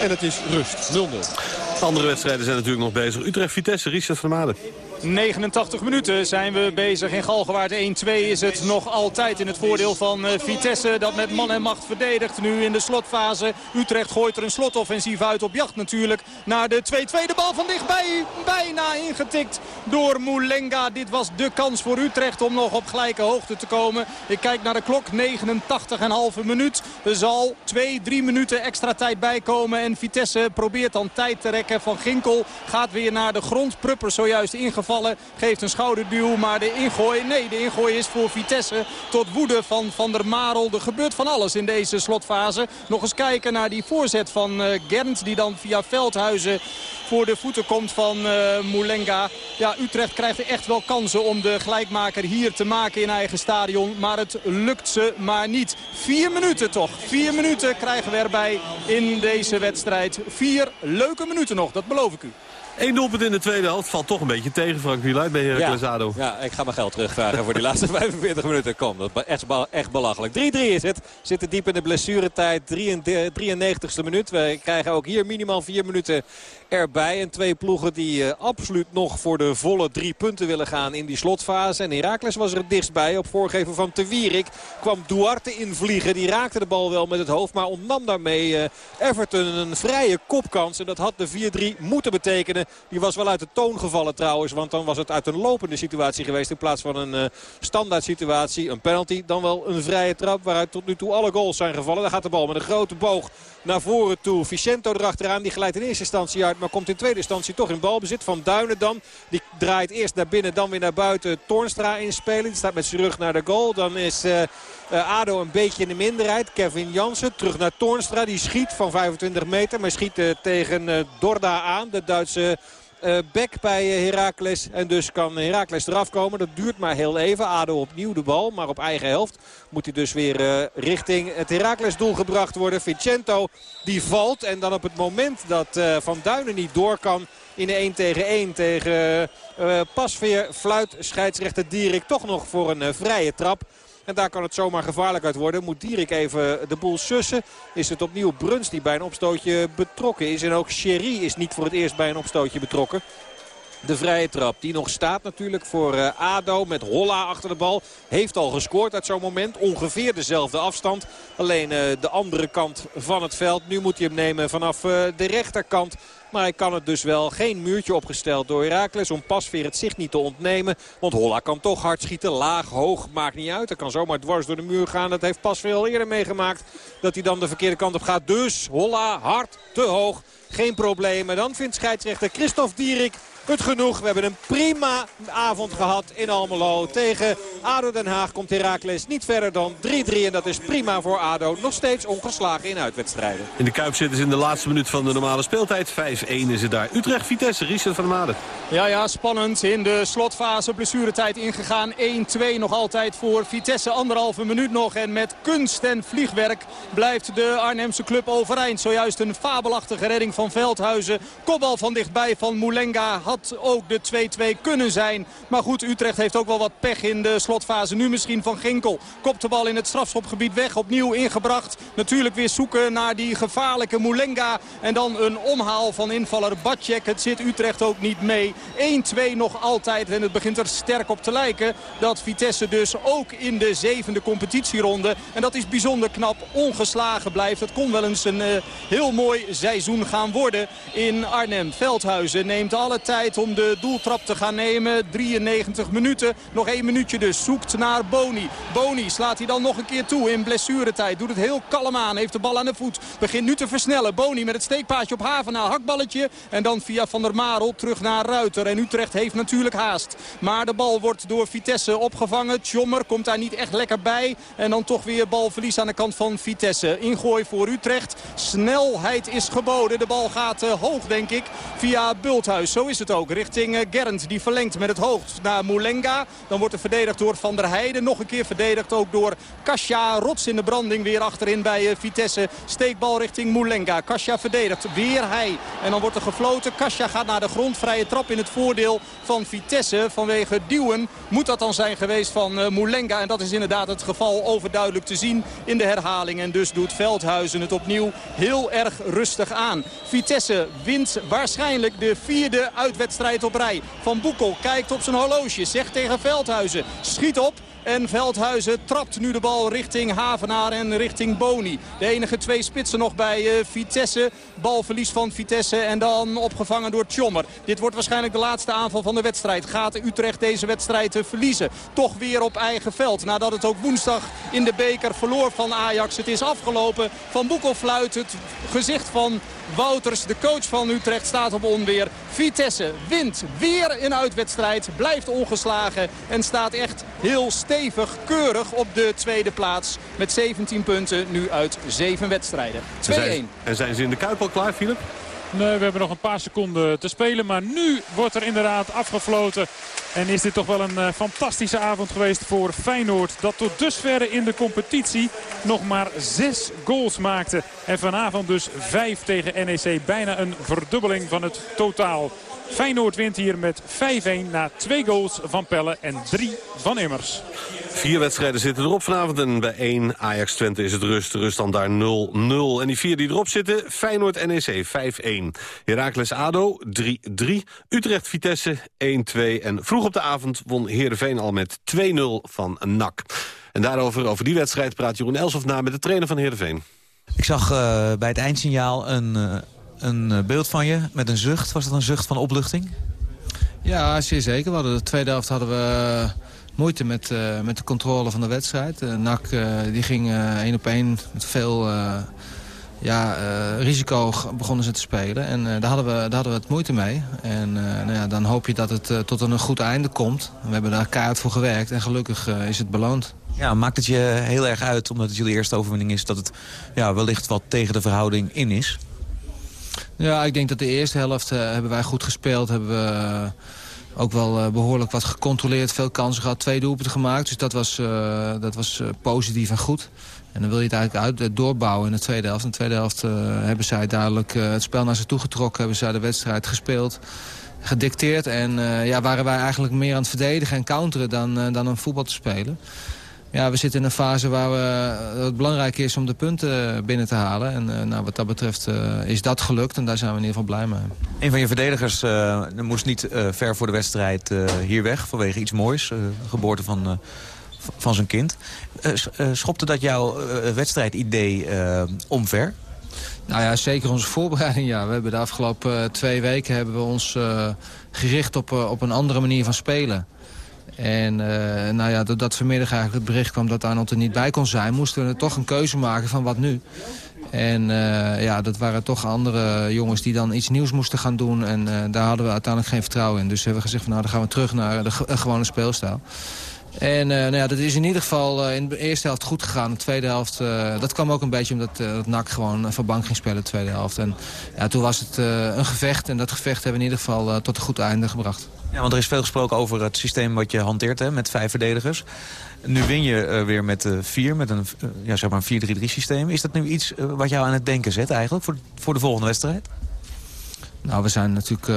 En het is rust, 0-0. Andere wedstrijden zijn natuurlijk nog bezig. Utrecht-Vitesse, Richard van Maden. 89 minuten zijn we bezig. In Galgenwaard 1-2 is het nog altijd in het voordeel van uh, Vitesse. Dat met man en macht verdedigt. Nu in de slotfase. Utrecht gooit er een slotoffensief uit op jacht natuurlijk. Naar de 2-2. De bal van dichtbij. Bijna ingetikt door Moulenga. Dit was de kans voor Utrecht om nog op gelijke hoogte te komen. Ik kijk naar de klok. 89,5 minuut. Er zal 2, 3 minuten extra tijd bijkomen. En Vitesse probeert dan tijd te rekken. Van Ginkel gaat weer naar de grond. Prupper zojuist ingevallen. Geeft een schouderduw, maar de ingooi, nee, de ingooi is voor Vitesse tot woede van Van der Marel. Er gebeurt van alles in deze slotfase. Nog eens kijken naar die voorzet van uh, Gernt, die dan via Veldhuizen voor de voeten komt van uh. Ja, Utrecht krijgt echt wel kansen om de gelijkmaker hier te maken in eigen stadion. Maar het lukt ze maar niet. Vier minuten toch. Vier minuten krijgen we erbij in deze wedstrijd. Vier leuke minuten nog, dat beloof ik u. Eén doelpunt in de tweede helft valt toch een beetje tegen, Frank Wieluid bij Heracles ADO. Ja, ja, ik ga mijn geld terugvragen voor die laatste 45 minuten. Kom, dat is echt, echt belachelijk. 3-3 is het. Zitten diep in de blessuretijd. 93ste minuut. We krijgen ook hier minimaal vier minuten erbij. En twee ploegen die uh, absoluut nog voor de volle drie punten willen gaan in die slotfase. En Heracles was er het dichtst bij. Op voorgeven van Te Wierik kwam Duarte invliegen. Die raakte de bal wel met het hoofd. Maar ontnam daarmee uh, Everton een vrije kopkans. En dat had de 4-3 moeten betekenen. Die was wel uit de toon gevallen trouwens. Want dan was het uit een lopende situatie geweest. In plaats van een uh, standaard situatie. Een penalty. Dan wel een vrije trap waaruit tot nu toe alle goals zijn gevallen. Daar gaat de bal met een grote boog naar voren toe. Vicento erachteraan, die glijdt in eerste instantie uit. Maar komt in tweede instantie toch in balbezit van Duinen dan. Die draait eerst naar binnen, dan weer naar buiten. Toornstra inspelen. Die staat met zijn rug naar de goal. Dan is uh, ADO een beetje in de minderheid. Kevin Jansen terug naar Toornstra. Die schiet van 25 meter. Maar schiet uh, tegen Dorda aan. De Duitse uh, bek bij Heracles. En dus kan Heracles eraf komen. Dat duurt maar heel even. ADO opnieuw de bal, maar op eigen helft. Moet hij dus weer uh, richting het Heracles doel gebracht worden. Vicento die valt. En dan op het moment dat Van Duinen niet door kan in de 1 tegen 1 tegen Pasveer fluit scheidsrechter Dierik toch nog voor een vrije trap. En daar kan het zomaar gevaarlijk uit worden. Moet Dierik even de boel sussen. Is het opnieuw Bruns die bij een opstootje betrokken is. En ook Sherry is niet voor het eerst bij een opstootje betrokken. De vrije trap die nog staat natuurlijk voor uh, ADO met Holla achter de bal. Heeft al gescoord uit zo'n moment. Ongeveer dezelfde afstand. Alleen uh, de andere kant van het veld. Nu moet hij hem nemen vanaf uh, de rechterkant. Maar hij kan het dus wel. Geen muurtje opgesteld door Herakles om Pasveer het zicht niet te ontnemen. Want Holla kan toch hard schieten. Laag, hoog, maakt niet uit. Hij kan zomaar dwars door de muur gaan. Dat heeft Pasveer al eerder meegemaakt. Dat hij dan de verkeerde kant op gaat. Dus Holla hard, te hoog. Geen problemen. Dan vindt scheidsrechter Christophe Dierik het genoeg. We hebben een prima avond gehad in Almelo. Tegen ADO Den Haag komt Heracles niet verder dan 3-3. En dat is prima voor ADO. Nog steeds ongeslagen in uitwedstrijden. In de Kuip zitten ze in de laatste minuut van de normale speeltijd. 5-1 is het daar. Utrecht-Vitesse, Richard van der Made. Ja, ja, spannend. In de slotfase blessuretijd ingegaan. 1-2 nog altijd voor Vitesse. Anderhalve minuut nog. En met kunst en vliegwerk blijft de Arnhemse club overeind. Zojuist een fabelachtige redding van Veldhuizen. Kopbal van dichtbij van Moulenga had ook de 2-2 kunnen zijn. Maar goed, Utrecht heeft ook wel wat pech in de slotfase. Nu misschien van Ginkel. Kopt de bal in het strafschopgebied weg. Opnieuw ingebracht. Natuurlijk weer zoeken naar die gevaarlijke Moulenga. En dan een omhaal van invaller Batjek. Het zit Utrecht ook niet mee. 1-2 nog altijd. En het begint er sterk op te lijken dat Vitesse dus ook in de zevende competitieronde. En dat is bijzonder knap. Ongeslagen blijft. Het kon wel eens een uh, heel mooi seizoen gaan worden in Arnhem. Veldhuizen neemt alle tijd om de doeltrap te gaan nemen. 93 minuten. Nog één minuutje dus. Zoekt naar Boni. Boni slaat hij dan nog een keer toe in blessuretijd. Doet het heel kalm aan. Heeft de bal aan de voet. Begint nu te versnellen. Boni met het steekpaasje op Havena. Hakballetje. En dan via Van der Marel terug naar Ruiter. En Utrecht heeft natuurlijk haast. Maar de bal wordt door Vitesse opgevangen. Tjommer komt daar niet echt lekker bij. En dan toch weer balverlies aan de kant van Vitesse. Ingooi voor Utrecht. Snelheid is geboden. De bal gaat uh, hoog denk ik. Via Bulthuis. Zo is het ook. Richting uh, Gernd die verlengt met het hoofd naar Moulenga. Dan wordt er verdedigd door Van der Heijden. Nog een keer verdedigd ook door Kasia. Rots in de branding weer achterin bij uh, Vitesse. Steekbal richting Moulenga. Kasia verdedigt. Weer hij. En dan wordt er gefloten. Kasia gaat naar de grond. Vrije trap in het voordeel van Vitesse. Vanwege duwen moet dat dan zijn geweest van uh, Moulenga. En dat is inderdaad het geval overduidelijk te zien in de herhaling. En dus doet Veldhuizen het opnieuw heel erg rustig aan. Vitesse wint waarschijnlijk de vierde uitwedstrijd wedstrijd op rij. Van Boekel kijkt op zijn horloge, zegt tegen Veldhuizen. Schiet op, en Veldhuizen trapt nu de bal richting Havenaar en richting Boni. De enige twee spitsen nog bij uh, Vitesse. Balverlies van Vitesse en dan opgevangen door Tjommer. Dit wordt waarschijnlijk de laatste aanval van de wedstrijd. Gaat Utrecht deze wedstrijd uh, verliezen? Toch weer op eigen veld. Nadat het ook woensdag in de beker verloor van Ajax. Het is afgelopen. Van Boekel fluit het gezicht van Wouters, de coach van Utrecht, staat op onweer. Vitesse wint weer een uitwedstrijd. Blijft ongeslagen en staat echt heel stevig, keurig op de tweede plaats. Met 17 punten nu uit 7 wedstrijden. 2-1. En zijn ze in de Kuip al klaar, Philip? Nee, we hebben nog een paar seconden te spelen. Maar nu wordt er inderdaad afgefloten. En is dit toch wel een uh, fantastische avond geweest voor Feyenoord. Dat tot dusver in de competitie nog maar zes goals maakte. En vanavond dus vijf tegen NEC. Bijna een verdubbeling van het totaal. Feyenoord wint hier met 5-1 na twee goals van Pelle en drie van Immers. Vier wedstrijden zitten erop vanavond en bij 1 Ajax Twente is het rust. Rust dan daar 0-0. En die vier die erop zitten, Feyenoord NEC 5-1. Heracles ADO 3-3. Utrecht Vitesse 1-2. En vroeg op de avond won Heerenveen al met 2-0 van NAC. En daarover, over die wedstrijd, praat Jeroen Elsof na met de trainer van Heerenveen. Ik zag uh, bij het eindsignaal een... Uh een eh, beeld van je met een zucht. Was dat een zucht van opluchting? Ja, zeer zeker. We hadden de tweede helft hadden we eh, moeite met, uh, met de controle van de wedstrijd. Uh, NAC uh, die ging één op één met veel ja, risico begonnen ze te spelen. En daar, hadden we, daar hadden we het moeite mee. En nou ja, dan hoop je dat het tot een goed einde komt. We hebben daar keihard voor gewerkt en gelukkig is het beloond. Ja, maakt het je heel erg uit, omdat het jullie eerste overwinning is... dat het ja, wellicht wat tegen de verhouding in is? Ja, ik denk dat de eerste helft hebben wij goed gespeeld. Hebben we ook wel behoorlijk wat gecontroleerd. Veel kansen gehad, twee doelpunten gemaakt. Dus dat was, dat was positief en goed. En dan wil je het eigenlijk uit, doorbouwen in de tweede helft. In de tweede helft uh, hebben zij duidelijk uh, het spel naar ze toe getrokken. Hebben zij de wedstrijd gespeeld, gedicteerd. En uh, ja, waren wij eigenlijk meer aan het verdedigen en counteren dan, dan een voetbal te spelen. Ja, we zitten in een fase waar we, het belangrijk is om de punten binnen te halen. En nou, wat dat betreft is dat gelukt en daar zijn we in ieder geval blij mee. Een van je verdedigers moest niet ver voor de wedstrijd hier weg vanwege iets moois. geboorte van van zijn kind. Schopte dat jouw wedstrijdidee omver? Nou ja, zeker onze voorbereiding. Ja. We hebben de afgelopen twee weken hebben we ons gericht op, op een andere manier van spelen. En nou ja, doordat vanmiddag eigenlijk het bericht kwam dat Arnold er niet bij kon zijn... moesten we toch een keuze maken van wat nu. En ja, dat waren toch andere jongens die dan iets nieuws moesten gaan doen. En daar hadden we uiteindelijk geen vertrouwen in. Dus hebben we gezegd van nou, dan gaan we terug naar de gewone speelstijl. En nou ja, dat is in ieder geval in de eerste helft goed gegaan. De tweede helft, dat kwam ook een beetje omdat uh, NAC gewoon van bank ging spelen de tweede helft. En ja, toen was het een gevecht en dat gevecht hebben we in ieder geval tot een goed einde gebracht. Ja, want er is veel gesproken over het systeem wat je hanteert hè, met vijf verdedigers. Nu win je weer met vier, met een, ja, zeg maar een 4-3-3 systeem. Is dat nu iets wat jou aan het denken zet eigenlijk voor, voor de volgende wedstrijd? Nou, we zijn natuurlijk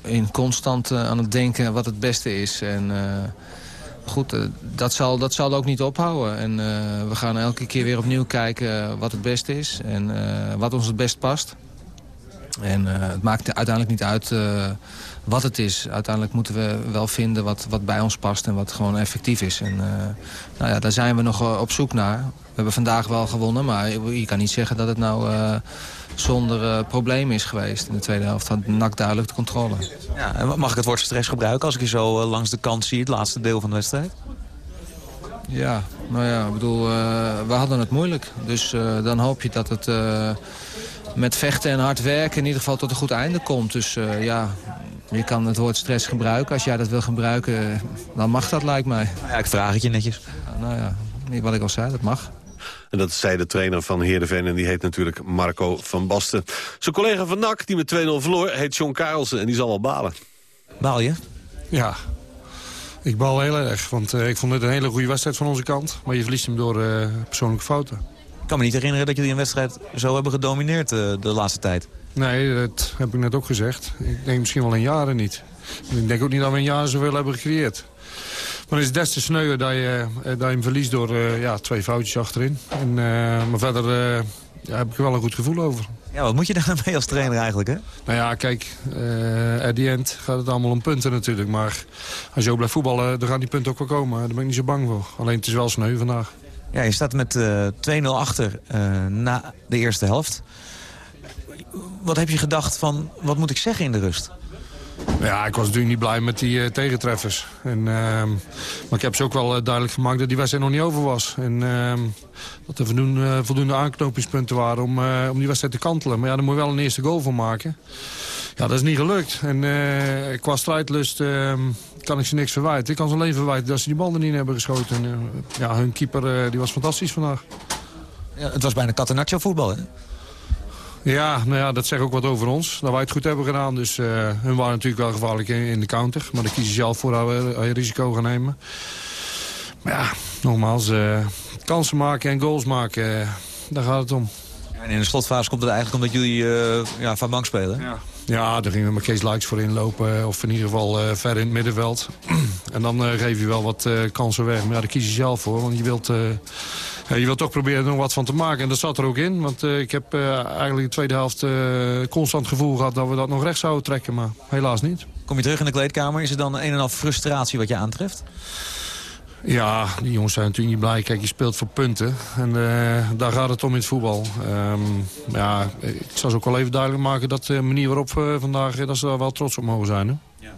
in constant aan het denken wat het beste is. En goed, eh, dat, zal, dat zal ook niet ophouden. En we gaan elke keer weer opnieuw kijken wat het beste is en wat ons het best past. En het maakt uiteindelijk niet uit wat het is. Uiteindelijk moeten we wel vinden wat, wat bij ons past en wat gewoon effectief is. En nou ja, daar zijn we nog op zoek naar. We hebben vandaag wel gewonnen, maar je kan niet zeggen dat het nou zonder uh, problemen is geweest. In de tweede helft had NAC duidelijk de controle. Ja, en mag ik het woord stress gebruiken als ik je zo langs de kant zie... het laatste deel van de wedstrijd? Ja, nou ja, ik bedoel, we hadden het moeilijk. Dus dan hoop je dat het met vechten en hard werken... in ieder geval tot een goed einde komt. Dus ja, je kan het woord stress gebruiken. Als jij dat wil gebruiken, dan mag dat, lijkt mij. Ja, ik vraag het je netjes. nou ja, wat ik al zei, dat mag. En dat zei de trainer van Heerenveen en die heet natuurlijk Marco van Basten. Zijn collega van NAC, die met 2-0 verloor, heet John Karelsen en die zal wel balen. Baal je? Ja, ik bal heel erg. Want uh, ik vond het een hele goede wedstrijd van onze kant. Maar je verliest hem door uh, persoonlijke fouten. Ik kan me niet herinneren dat jullie een wedstrijd zo hebben gedomineerd uh, de laatste tijd. Nee, dat heb ik net ook gezegd. Ik denk misschien wel in jaren niet. Ik denk ook niet dat we in jaren zoveel hebben gecreëerd. Maar het is des te sneuwer dat je, eh, dat je hem verliest door uh, ja, twee foutjes achterin. En, uh, maar verder uh, ja, heb ik er wel een goed gevoel over. Ja, wat moet je daar mee als trainer eigenlijk, hè? Nou ja, kijk, uh, at the end gaat het allemaal om punten natuurlijk. Maar als je ook blijft voetballen, dan gaan die punten ook wel komen. Daar ben ik niet zo bang voor. Alleen het is wel sneu vandaag. Ja, je staat met 2-0 achter na de eerste helft. Wat heb je gedacht van, wat moet ik zeggen in de rust? Ja, ik was natuurlijk niet blij met die uh, tegentreffers. En, uh, maar ik heb ze ook wel uh, duidelijk gemaakt dat die wedstrijd nog niet over was. En ehm, dat er voldoende, voldoende aanknopingspunten waren om, om die wedstrijd te kantelen. Maar ja, daar moet je wel een eerste goal van maken. Ja, dat is niet gelukt. En qua strijdlust ehm, kan ik ze niks verwijten. Ik kan ze alleen verwijten dat ze die bal er niet hebben geschoten. En, ja, hun keeper die was fantastisch vandaag. Ja, het was bijna catenaccio voetbal, hè? Ja, nou ja, dat zegt ook wat over ons. Dat wij het goed hebben gedaan. Dus uh, hun waren natuurlijk wel gevaarlijk in, de counter. Maar dan kies je zelf voor dat we risico gaan nemen. Maar ja, nogmaals, uh, kansen maken en goals maken, uh, daar gaat het om. En in de slotfase komt het eigenlijk omdat jullie ja, van bank spelen? Ja. Ja, daar gingen we met Kees Likes voor inlopen. Of in ieder geval uh, ver in het middenveld. en dan uh, geef je wel wat uh, kansen weg. Maar ja, daar kies je zelf voor. Want je wilt, je wilt toch proberen er nog wat van te maken. En dat zat er ook in. Want ik heb eigenlijk de tweede helft constant het gevoel gehad... dat we dat nog recht zouden trekken. Maar helaas niet. Kom je terug in de kleedkamer? Is er dan een en al frustratie wat je aantreft? Ja, die jongens zijn natuurlijk niet blij. Kijk, je speelt voor punten. En uh, daar gaat het om in het voetbal. Um, ja, ik zal ze ook wel even duidelijk maken dat de manier waarop we vandaag... dat ze daar wel trots op mogen zijn. Hè? Ja.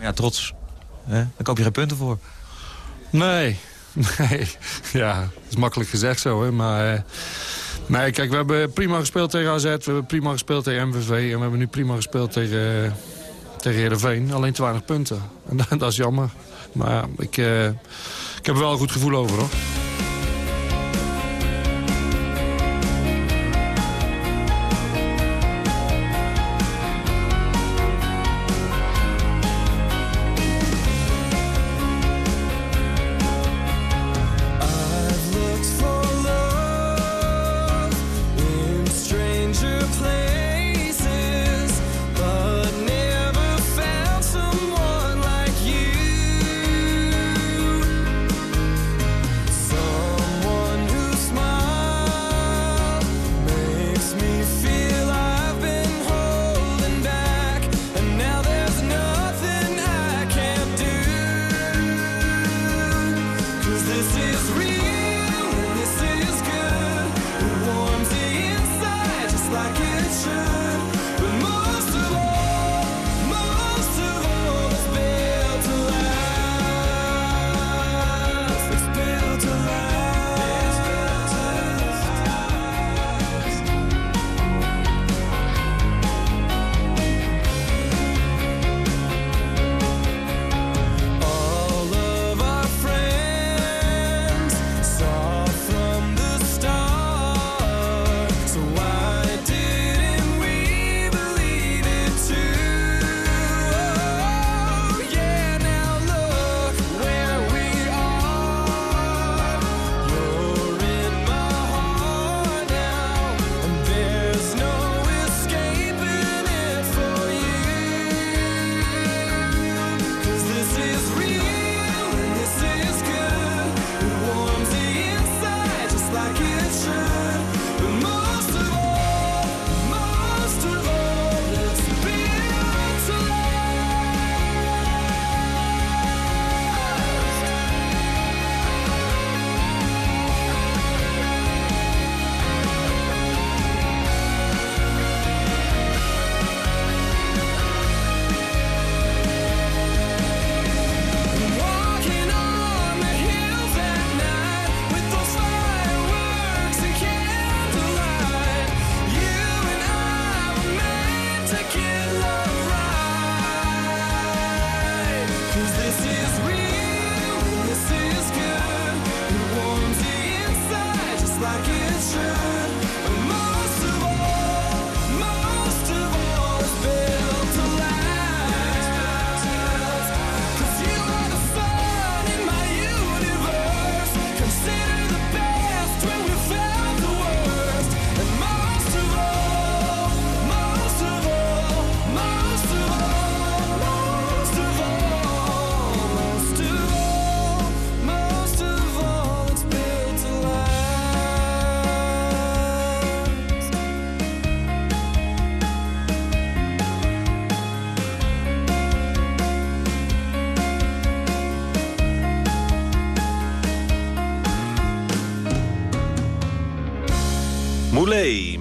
ja, trots. Hè? Daar koop je geen punten voor. Nee, nee. Ja, dat is makkelijk gezegd zo. Hè? Maar Nee, kijk, we hebben prima gespeeld tegen AZ, we hebben prima gespeeld tegen MVV... en we hebben nu prima gespeeld tegen, tegen Heerenveen. Alleen te weinig punten. En dat, is jammer. Maar ik, uh, ik heb er wel een goed gevoel over, hoor.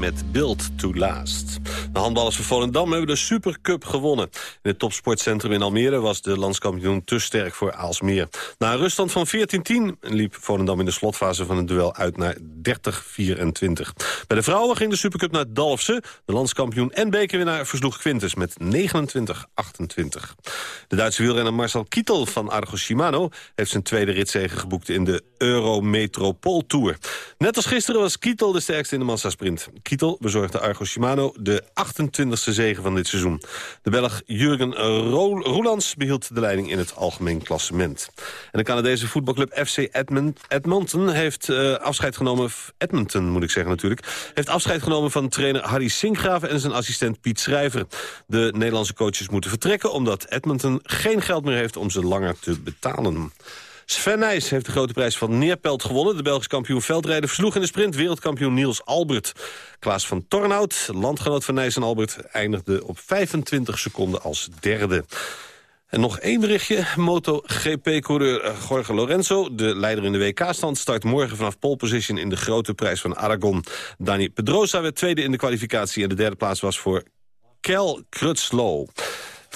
Met Build to Last. De handballers van Volendam hebben de Supercup gewonnen. In het topsportcentrum in Almere was de landskampioen te sterk voor Aalsmeer. Na een ruststand van 14-10 liep Volendam in de slotfase van het duel uit naar 30-24. Bij de vrouwen ging de Supercup naar Dalfsen. De landskampioen en bekerwinnaar versloeg Quintus met 29-28. De Duitse wielrenner Marcel Kittel van Argo Shimano... heeft zijn tweede ritzege geboekt in de Eurometropool Tour. Net als gisteren was Kittel de sterkste in de massasprint. Kittel bezorgde Argo Shimano de 28e zege van dit seizoen. De Belg Jurgen Roelands behield de leiding in het algemeen klassement. En de Canadese voetbalclub FC Edmonton heeft uh, afscheid genomen... Edmonton moet ik zeggen natuurlijk... heeft afscheid genomen van trainer Harry Sinkgraven en zijn assistent Piet Schrijver. De Nederlandse coaches moeten vertrekken omdat Edmonton geen geld meer heeft om ze langer te betalen. Sven Nijs heeft de grote prijs van Neerpelt gewonnen. De Belgisch kampioen veldrijden versloeg in de sprint wereldkampioen Niels Albert. Klaas van Tornhout, landgenoot van Nijs en Albert... eindigde op 25 seconden als derde. En nog één berichtje. MotoGP-coureur Jorge Lorenzo, de leider in de WK-stand... start morgen vanaf pole position in de grote prijs van Aragon. Dani Pedrosa werd tweede in de kwalificatie... en de derde plaats was voor Kel Krutslow.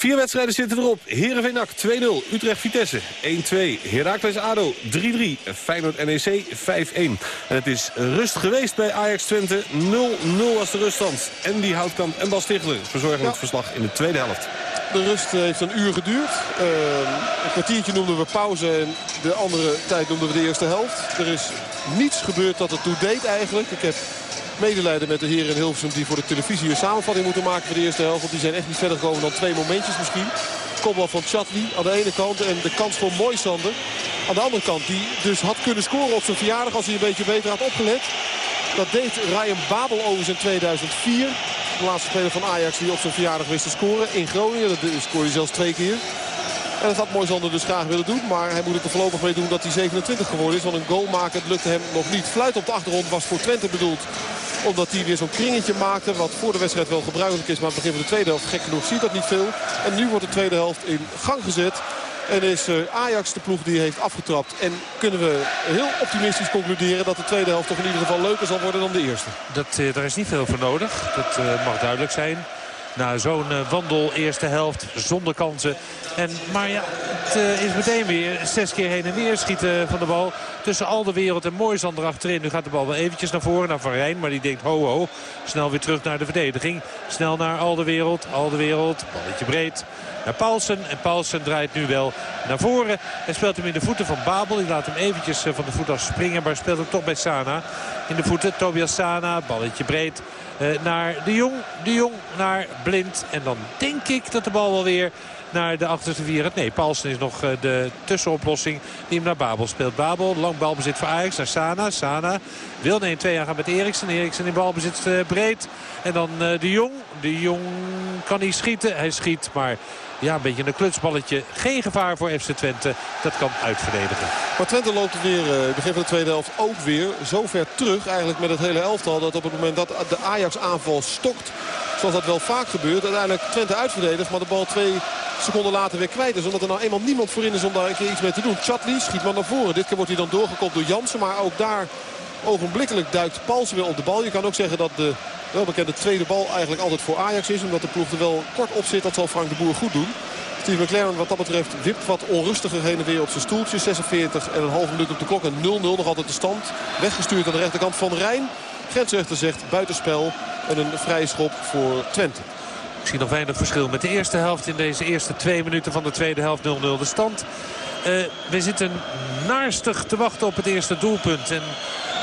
Vier wedstrijden zitten erop. Heerenveen NAC 2-0. Utrecht Vitesse 1-2. Heracles ADO 3-3. Feyenoord NEC 5-1. En het is rust geweest bij Ajax Twente. 0-0 was de ruststand. Andy Houtkamp en Bas Stigler verzorgen het verslag in de tweede helft. De rust heeft een uur geduurd. Uh, een kwartiertje noemden we pauze en de andere tijd noemden we de eerste helft. Er is niets gebeurd dat het toe deed eigenlijk. Ik heb medelijden met de heren in Hilversum die voor de televisie een samenvatting moeten maken voor de eerste helft. Want die zijn echt niet verder gekomen dan twee momentjes misschien. Kopbal van Chatli aan de ene kant en de kans voor Moisander aan de andere kant. Die dus had kunnen scoren op zijn verjaardag als hij een beetje beter had opgelet. Dat deed Ryan Babel overigens in 2004. De laatste speler van Ajax die op zijn verjaardag wist te scoren. In Groningen, dat scoorde hij zelfs twee keer. En dat had Moisander dus graag willen doen. Maar hij moet het er voorlopig mee doen dat hij 27 geworden is. Want een goal maken lukte hem nog niet. Fluit op de achtergrond was voor Twente bedoeld omdat hij weer zo'n kringetje maakte. Wat voor de wedstrijd wel gebruikelijk is. Maar aan het begin van de tweede helft gek genoeg ziet dat niet veel. En nu wordt de tweede helft in gang gezet. En is eh, Ajax de ploeg die heeft afgetrapt. En kunnen we heel optimistisch concluderen dat de tweede helft toch in ieder geval leuker zal worden dan de eerste. Dat, uh, daar is niet veel voor nodig. Dat uh, mag duidelijk zijn. Na zo'n wandel eerste helft zonder kansen. En, maar ja, het is meteen weer zes keer heen en weer schieten van de bal. Tussen al de wereld en Moisander achterin. Nu gaat de bal wel eventjes naar voren, naar Van Rijn. Maar die denkt ho ho. Snel weer terug naar de verdediging. Snel naar al de. Al de wereld. Balletje breed naar Paulsen. En Paulsen draait nu wel naar voren. En speelt hem in de voeten van Babel. Die laat hem eventjes van de voet af springen. Maar speelt hem toch bij Sana. In de voeten Tobias Sana. Balletje breed naar De Jong. De Jong naar Blind. En dan denk ik dat de bal wel weer naar de achterste vier. Nee, Paulsen is nog de tussenoplossing die hem naar Babel speelt. Babel, lang balbezit voor Ajax naar Sana. Sana wil 1-2 gaan met Eriksen. Eriksen in balbezit breed. En dan De Jong. De Jong kan niet schieten. Hij schiet, maar ja, een beetje een klutsballetje. Geen gevaar voor FC Twente. Dat kan uitverdedigen. Maar Twente loopt weer, begin van de tweede helft, ook weer zo ver terug. Eigenlijk met het hele elftal. Dat op het moment dat de Ajax aanval stokt. Zoals dat wel vaak gebeurt. Uiteindelijk Twente uitverdedigt. Maar de bal twee seconden later weer kwijt is. Omdat er nou eenmaal niemand voorin is om daar een keer iets mee te doen. Chatli schiet maar naar voren. Dit keer wordt hij dan doorgekopt door Jansen. Maar ook daar ogenblikkelijk duikt Paulsen weer op de bal. Je kan ook zeggen dat de welbekende tweede bal eigenlijk altijd voor Ajax is. Omdat de ploeg er wel kort op zit. Dat zal Frank de Boer goed doen. Steve McLaren wat dat betreft wipt wat onrustiger heen en weer op zijn stoeltje. 46 en een halve minuut op de klok. En 0-0 nog altijd de stand. Weggestuurd aan de rechterkant van Rijn. Grensrechter zegt buitenspel. En een vrije schop voor Twente. Ik zie nog weinig verschil met de eerste helft in deze eerste twee minuten van de tweede helft 0-0 de stand. Uh, we zitten naarstig te wachten op het eerste doelpunt. En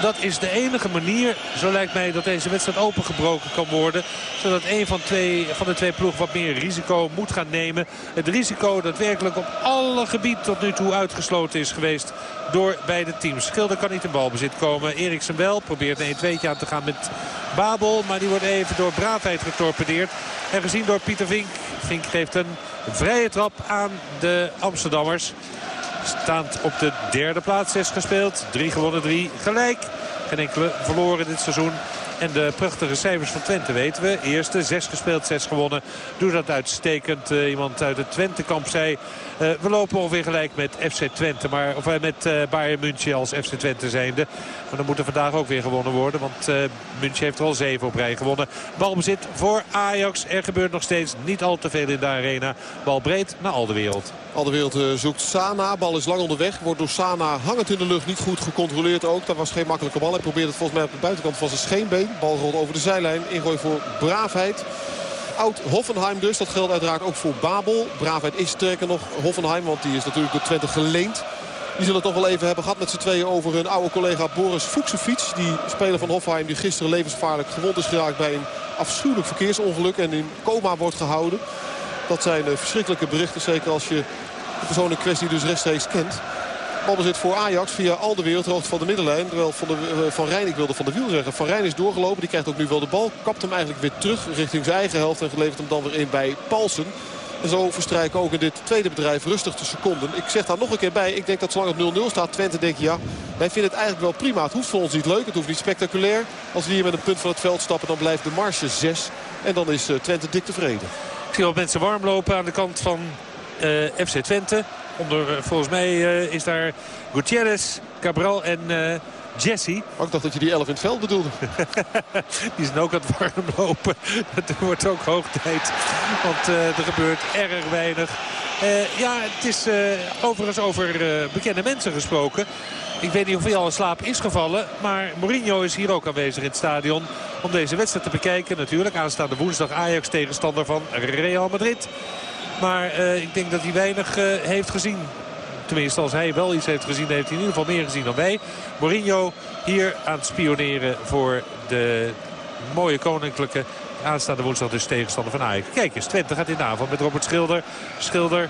dat is de enige manier, zo lijkt mij, dat deze wedstrijd opengebroken kan worden. Zodat een van, twee, van de twee ploegen wat meer risico moet gaan nemen. Het risico dat werkelijk op alle gebieden tot nu toe uitgesloten is geweest door beide teams. Schilder kan niet in balbezit komen. Eriksen wel, probeert een 2 aan te gaan met Babel. Maar die wordt even door braafheid getorpedeerd. En gezien door Pieter Vink. Vink geeft een vrije trap aan de Amsterdammers. Staand op de derde plaats. Zes gespeeld. Drie gewonnen, drie gelijk. Geen enkele verloren dit seizoen. En de prachtige cijfers van Twente weten we. Eerste, zes gespeeld, zes gewonnen. Doet dat uitstekend. Uh, iemand uit het Twente-kamp zei... Uh, we lopen ongeveer gelijk met FC Twente. Maar, of uh, met uh, Bayern München als FC Twente zijnde. Maar dan moet er vandaag ook weer gewonnen worden. Want München heeft er al zeven op rij gewonnen. Balbezit voor Ajax. Er gebeurt nog steeds niet al te veel in de arena. Bal breed naar al de wereld. Al de wereld zoekt Sana. Bal is lang onderweg. Wordt door Sana hangend in de lucht. Niet goed gecontroleerd ook. Dat was geen makkelijke bal. Hij probeert het volgens mij op de buitenkant van zijn scheenbeen. Bal rolt over de zijlijn. Ingooi voor braafheid. Oud Hoffenheim dus. Dat geldt uiteraard ook voor Babel. Braafheid is sterker nog Hoffenheim. Want die is natuurlijk door Twente geleend. Die zullen het toch wel even hebben gehad met z'n tweeën over hun oude collega Boris Fuchsefiets. Die speler van Hoffenheim die gisteren levensgevaarlijk gewond is geraakt bij een afschuwelijk verkeersongeluk. En in coma wordt gehouden. Dat zijn verschrikkelijke berichten. Zeker als je de persoon in kwestie dus rechtstreeks kent. Balbezit voor Ajax via al de wereld, hoogte van de middenlijn. Terwijl van, de, van Rijn, ik wilde van de wiel zeggen. Van Rijn is doorgelopen, die krijgt ook nu wel de bal. Kapt hem eigenlijk weer terug richting zijn eigen helft. En levert hem dan weer in bij Paulsen. En zo verstrijken ook in dit tweede bedrijf rustig de seconden. Ik zeg daar nog een keer bij. Ik denk dat zolang het 0-0 staat, Twente denk je ja, wij vinden het eigenlijk wel prima. Het hoeft voor ons niet leuk, het hoeft niet spectaculair. Als we hier met een punt van het veld stappen, dan blijft de marge 6. En dan is Twente dik tevreden. Ik zie wat mensen warm lopen aan de kant van uh, FC Twente. Onder, volgens mij uh, is daar Gutierrez, Cabral en uh, Jesse. Oh, ik dacht dat je die elf in het veld bedoelde. die zijn ook aan het warm lopen. Het wordt ook hoog tijd. Want uh, er gebeurt erg weinig. Uh, ja, het is uh, overigens over bekende mensen gesproken. Ik weet niet of hij al in slaap is gevallen. Maar Mourinho is hier ook aanwezig in het stadion. Om deze wedstrijd te bekijken. Natuurlijk aanstaande woensdag Ajax tegenstander van Real Madrid. Maar uh, ik denk dat hij weinig uh, heeft gezien. Tenminste, als hij wel iets heeft gezien, heeft hij in ieder geval meer gezien dan wij. Mourinho hier aan het spioneren voor de mooie koninklijke aanstaande woensdag dus tegenstander van Ajax. Kijk eens, Twente gaat in de aanval met Robert Schilder. Schilder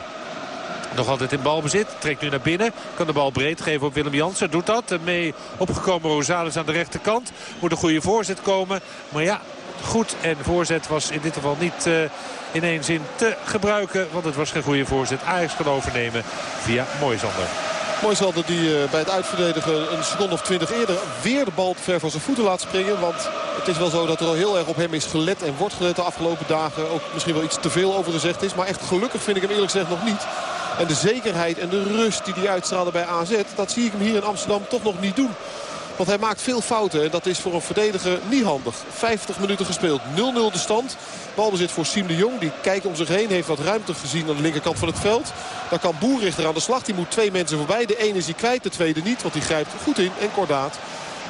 nog altijd in balbezit. Trekt nu naar binnen. Kan de bal breed geven op Willem Jansen. Doet dat. Mee opgekomen Rosales aan de rechterkant. Moet een goede voorzet komen. Maar ja, goed. En voorzet was in dit geval niet uh, in één zin te gebruiken. Want het was geen goede voorzet. Ajax kan overnemen via Moisander. Moisander die uh, bij het uitverdedigen een seconde of twintig eerder weer de bal ver van zijn voeten laat springen. Want het is wel zo dat er al heel erg op hem is gelet en wordt gelet de afgelopen dagen. Ook misschien wel iets te veel over gezegd is. Maar echt gelukkig vind ik hem eerlijk gezegd nog niet. En de zekerheid en de rust die hij uitstraalde bij AZ, dat zie ik hem hier in Amsterdam toch nog niet doen. Want hij maakt veel fouten en dat is voor een verdediger niet handig. 50 minuten gespeeld, 0-0 de stand. Balbezit voor Siem de Jong. Die kijkt om zich heen, heeft wat ruimte gezien aan de linkerkant van het veld. Dan kan Boerrichter aan de slag. Die moet twee mensen voorbij. De ene is hij kwijt, de tweede niet. Want die grijpt goed in. En Kordaat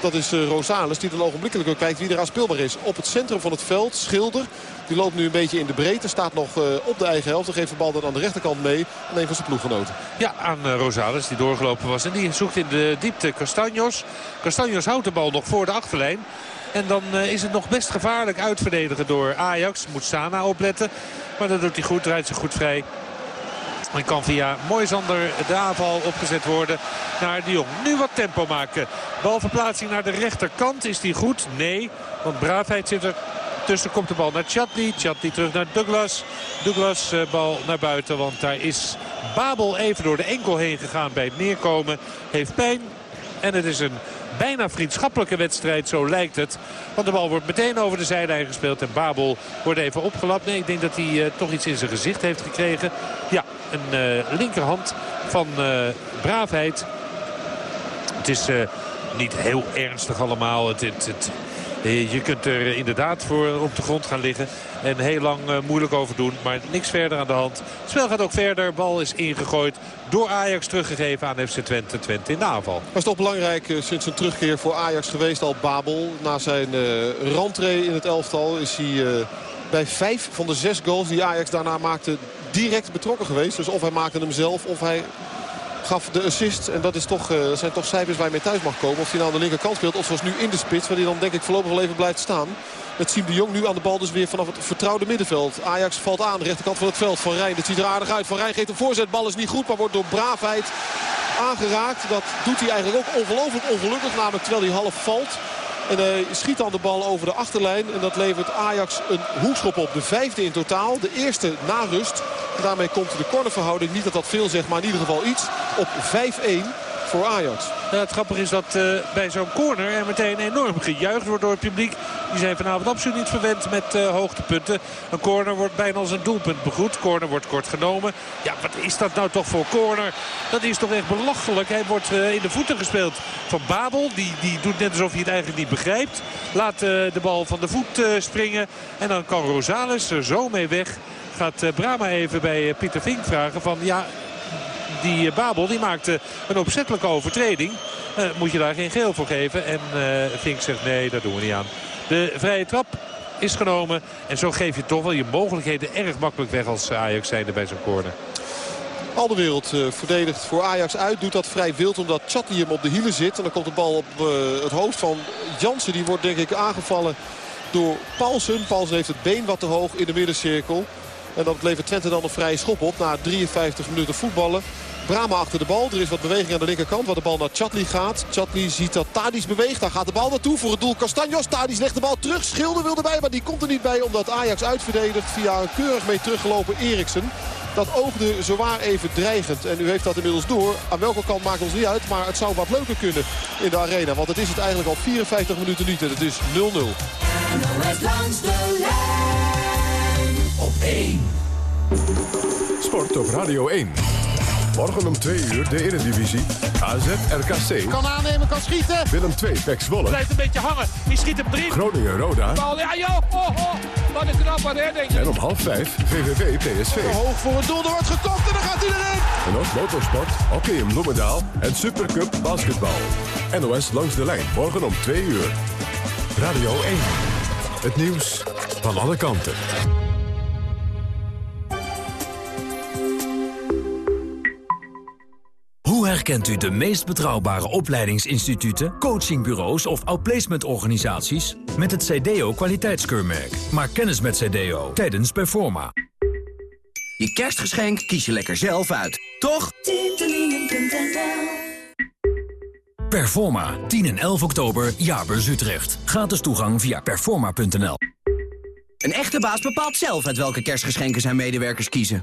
dat is uh, Rosales die dan ogenblikkelijk ook kijkt wie er aan speelbaar is. Op het centrum van het veld, Schilder. Die loopt nu een beetje in de breedte. Staat nog uh, op de eigen helft. Dan geeft de bal dan aan de rechterkant mee. Aan een van zijn ploeggenoten. Ja, aan uh, Rosales die doorgelopen was. En die zoekt in de diepte Castanjos. Castanjos houdt de bal nog voor de achterlijn. En dan is het nog best gevaarlijk uitverdedigen door Ajax. Moet Sana opletten. Maar dat doet hij goed. Draait zich goed vrij. En kan via Moisander de aanval opgezet worden naar de Jong. Nu wat tempo maken. Balverplaatsing naar de rechterkant. Is die goed? Nee. Want Braafheid zit er tussen. Komt de bal naar Chatli. Chatli terug naar Douglas. Douglas uh, bal naar buiten. Want daar is Babel even door de enkel heen gegaan bij het neerkomen. Heeft pijn. En het is een bijna vriendschappelijke wedstrijd, zo lijkt het. Want de bal wordt meteen over de zijlijn gespeeld. En Babel wordt even opgelapt. Nee, ik denk dat hij uh, toch iets in zijn gezicht heeft gekregen. Ja, een uh, linkerhand van uh, braafheid. Het is niet heel ernstig allemaal. Het, het, het, je kunt er inderdaad voor op de grond gaan liggen. En heel lang uh, moeilijk over doen. Maar niks verder aan de hand. Het spel gaat ook verder. Bal is ingegooid door Ajax teruggegeven aan FC Twente. Twente in de aanval. Was toch belangrijk uh, sinds een terugkeer voor Ajax geweest al Babel. Na zijn uh, rentree in het elftal is hij bij vijf van de zes goals die Ajax daarna maakte direct betrokken geweest. Dus of hij maakte hem zelf of hij gaf de assist. En dat, is toch, dat zijn toch cijfers waar je mee thuis mag komen. Of hij nou aan de linkerkant speelt of zoals nu in de spits. Waar hij dan denk ik voorlopig wel even blijft staan. Met Siem de Jong nu aan de bal dus weer vanaf het vertrouwde middenveld. Ajax valt aan, de rechterkant van het veld. Van Rijn, dat ziet er aardig uit. Van Rijn geeft een voorzet. Bal is niet goed, maar wordt door braafheid aangeraakt. Dat doet hij eigenlijk ook ongelooflijk ongelukkig. Namelijk terwijl hij half valt. En hij schiet dan de bal over de achterlijn. En dat levert Ajax een hoekschop op. De vijfde in totaal. De eerste na rust. En daarmee komt de cornerverhouding. Niet dat dat veel zegt, maar in ieder geval iets. Op 5-1 voor Ajax. Ja, het grappige is dat uh, bij zo'n corner er meteen enorm gejuicht wordt door het publiek. Die zijn vanavond absoluut niet verwend met uh, hoogtepunten. Een corner wordt bijna als een doelpunt begroet. Corner wordt kort genomen. Ja, wat is dat nou toch voor corner? Dat is toch echt belachelijk. Hij wordt uh, in de voeten gespeeld van Babel. Die, die doet net alsof hij het eigenlijk niet begrijpt. Laat de bal van de voet springen. En dan kan Rosales er zo mee weg. Gaat Brama even bij Pieter Vink vragen van... ja, die Babel die maakte een opzettelijke overtreding. Uh, moet je daar geen geel voor geven. En uh, Vink zegt nee, dat doen we niet aan. De vrije trap is genomen. En zo geef je toch wel je mogelijkheden erg makkelijk weg als Ajax zijnde bij zo'n corner. Al de wereld verdedigt voor Ajax uit. Doet dat vrij wild omdat Chatti hem op de hielen zit. En dan komt de bal op het hoofd van Jansen. Die wordt denk ik aangevallen door Paulsen. Paulsen heeft het been wat te hoog in de middencirkel. En dat levert Twente dan een vrije schop op na 53 minuten voetballen. Brama achter de bal. Er is wat beweging aan de linkerkant waar de bal naar Chatli gaat. Chatli ziet dat Tadis beweegt. Daar gaat de bal naartoe voor het doel Castanjos. Tadis legt de bal terug. Schilder wil erbij, maar die komt er niet bij omdat Ajax uitverdedigt via een keurig mee teruggelopen Eriksen. Dat oogde zowaar even dreigend. En u heeft dat inmiddels door. Aan welke kant maakt ons niet uit. Maar het zou wat leuker kunnen in de arena. Want het is het eigenlijk al 54 minuten niet. En het is 0-0. langs de lijn op 1. Sport op Radio 1. Morgen om 2 uur de Eredivisie. AZ RKC. Kan aannemen, kan schieten. Willem 2 Pek Zwolle. Blijft een beetje hangen. Die schiet hem drie. Groningen Roda. Bal, ja joh. Oh, oh. Wat een knappe redding. En om half 5 VVV PSV. Hoog voor het doel, er wordt gekopt en dan gaat hij erin. En ook motorsport, hockey in Bloemendaal en Supercup basketbal. NOS langs de lijn, morgen om 2 uur. Radio 1. Het nieuws van alle kanten. Herkent u de meest betrouwbare opleidingsinstituten, coachingbureaus of outplacementorganisaties? Met het CDO kwaliteitskeurmerk. Maak kennis met CDO tijdens Performa. Je kerstgeschenk kies je lekker zelf uit, toch? Performa, 10 en 11 oktober, Jaarbeurs Utrecht. Gratis toegang via performa.nl. Een echte baas bepaalt zelf uit welke kerstgeschenken zijn medewerkers kiezen.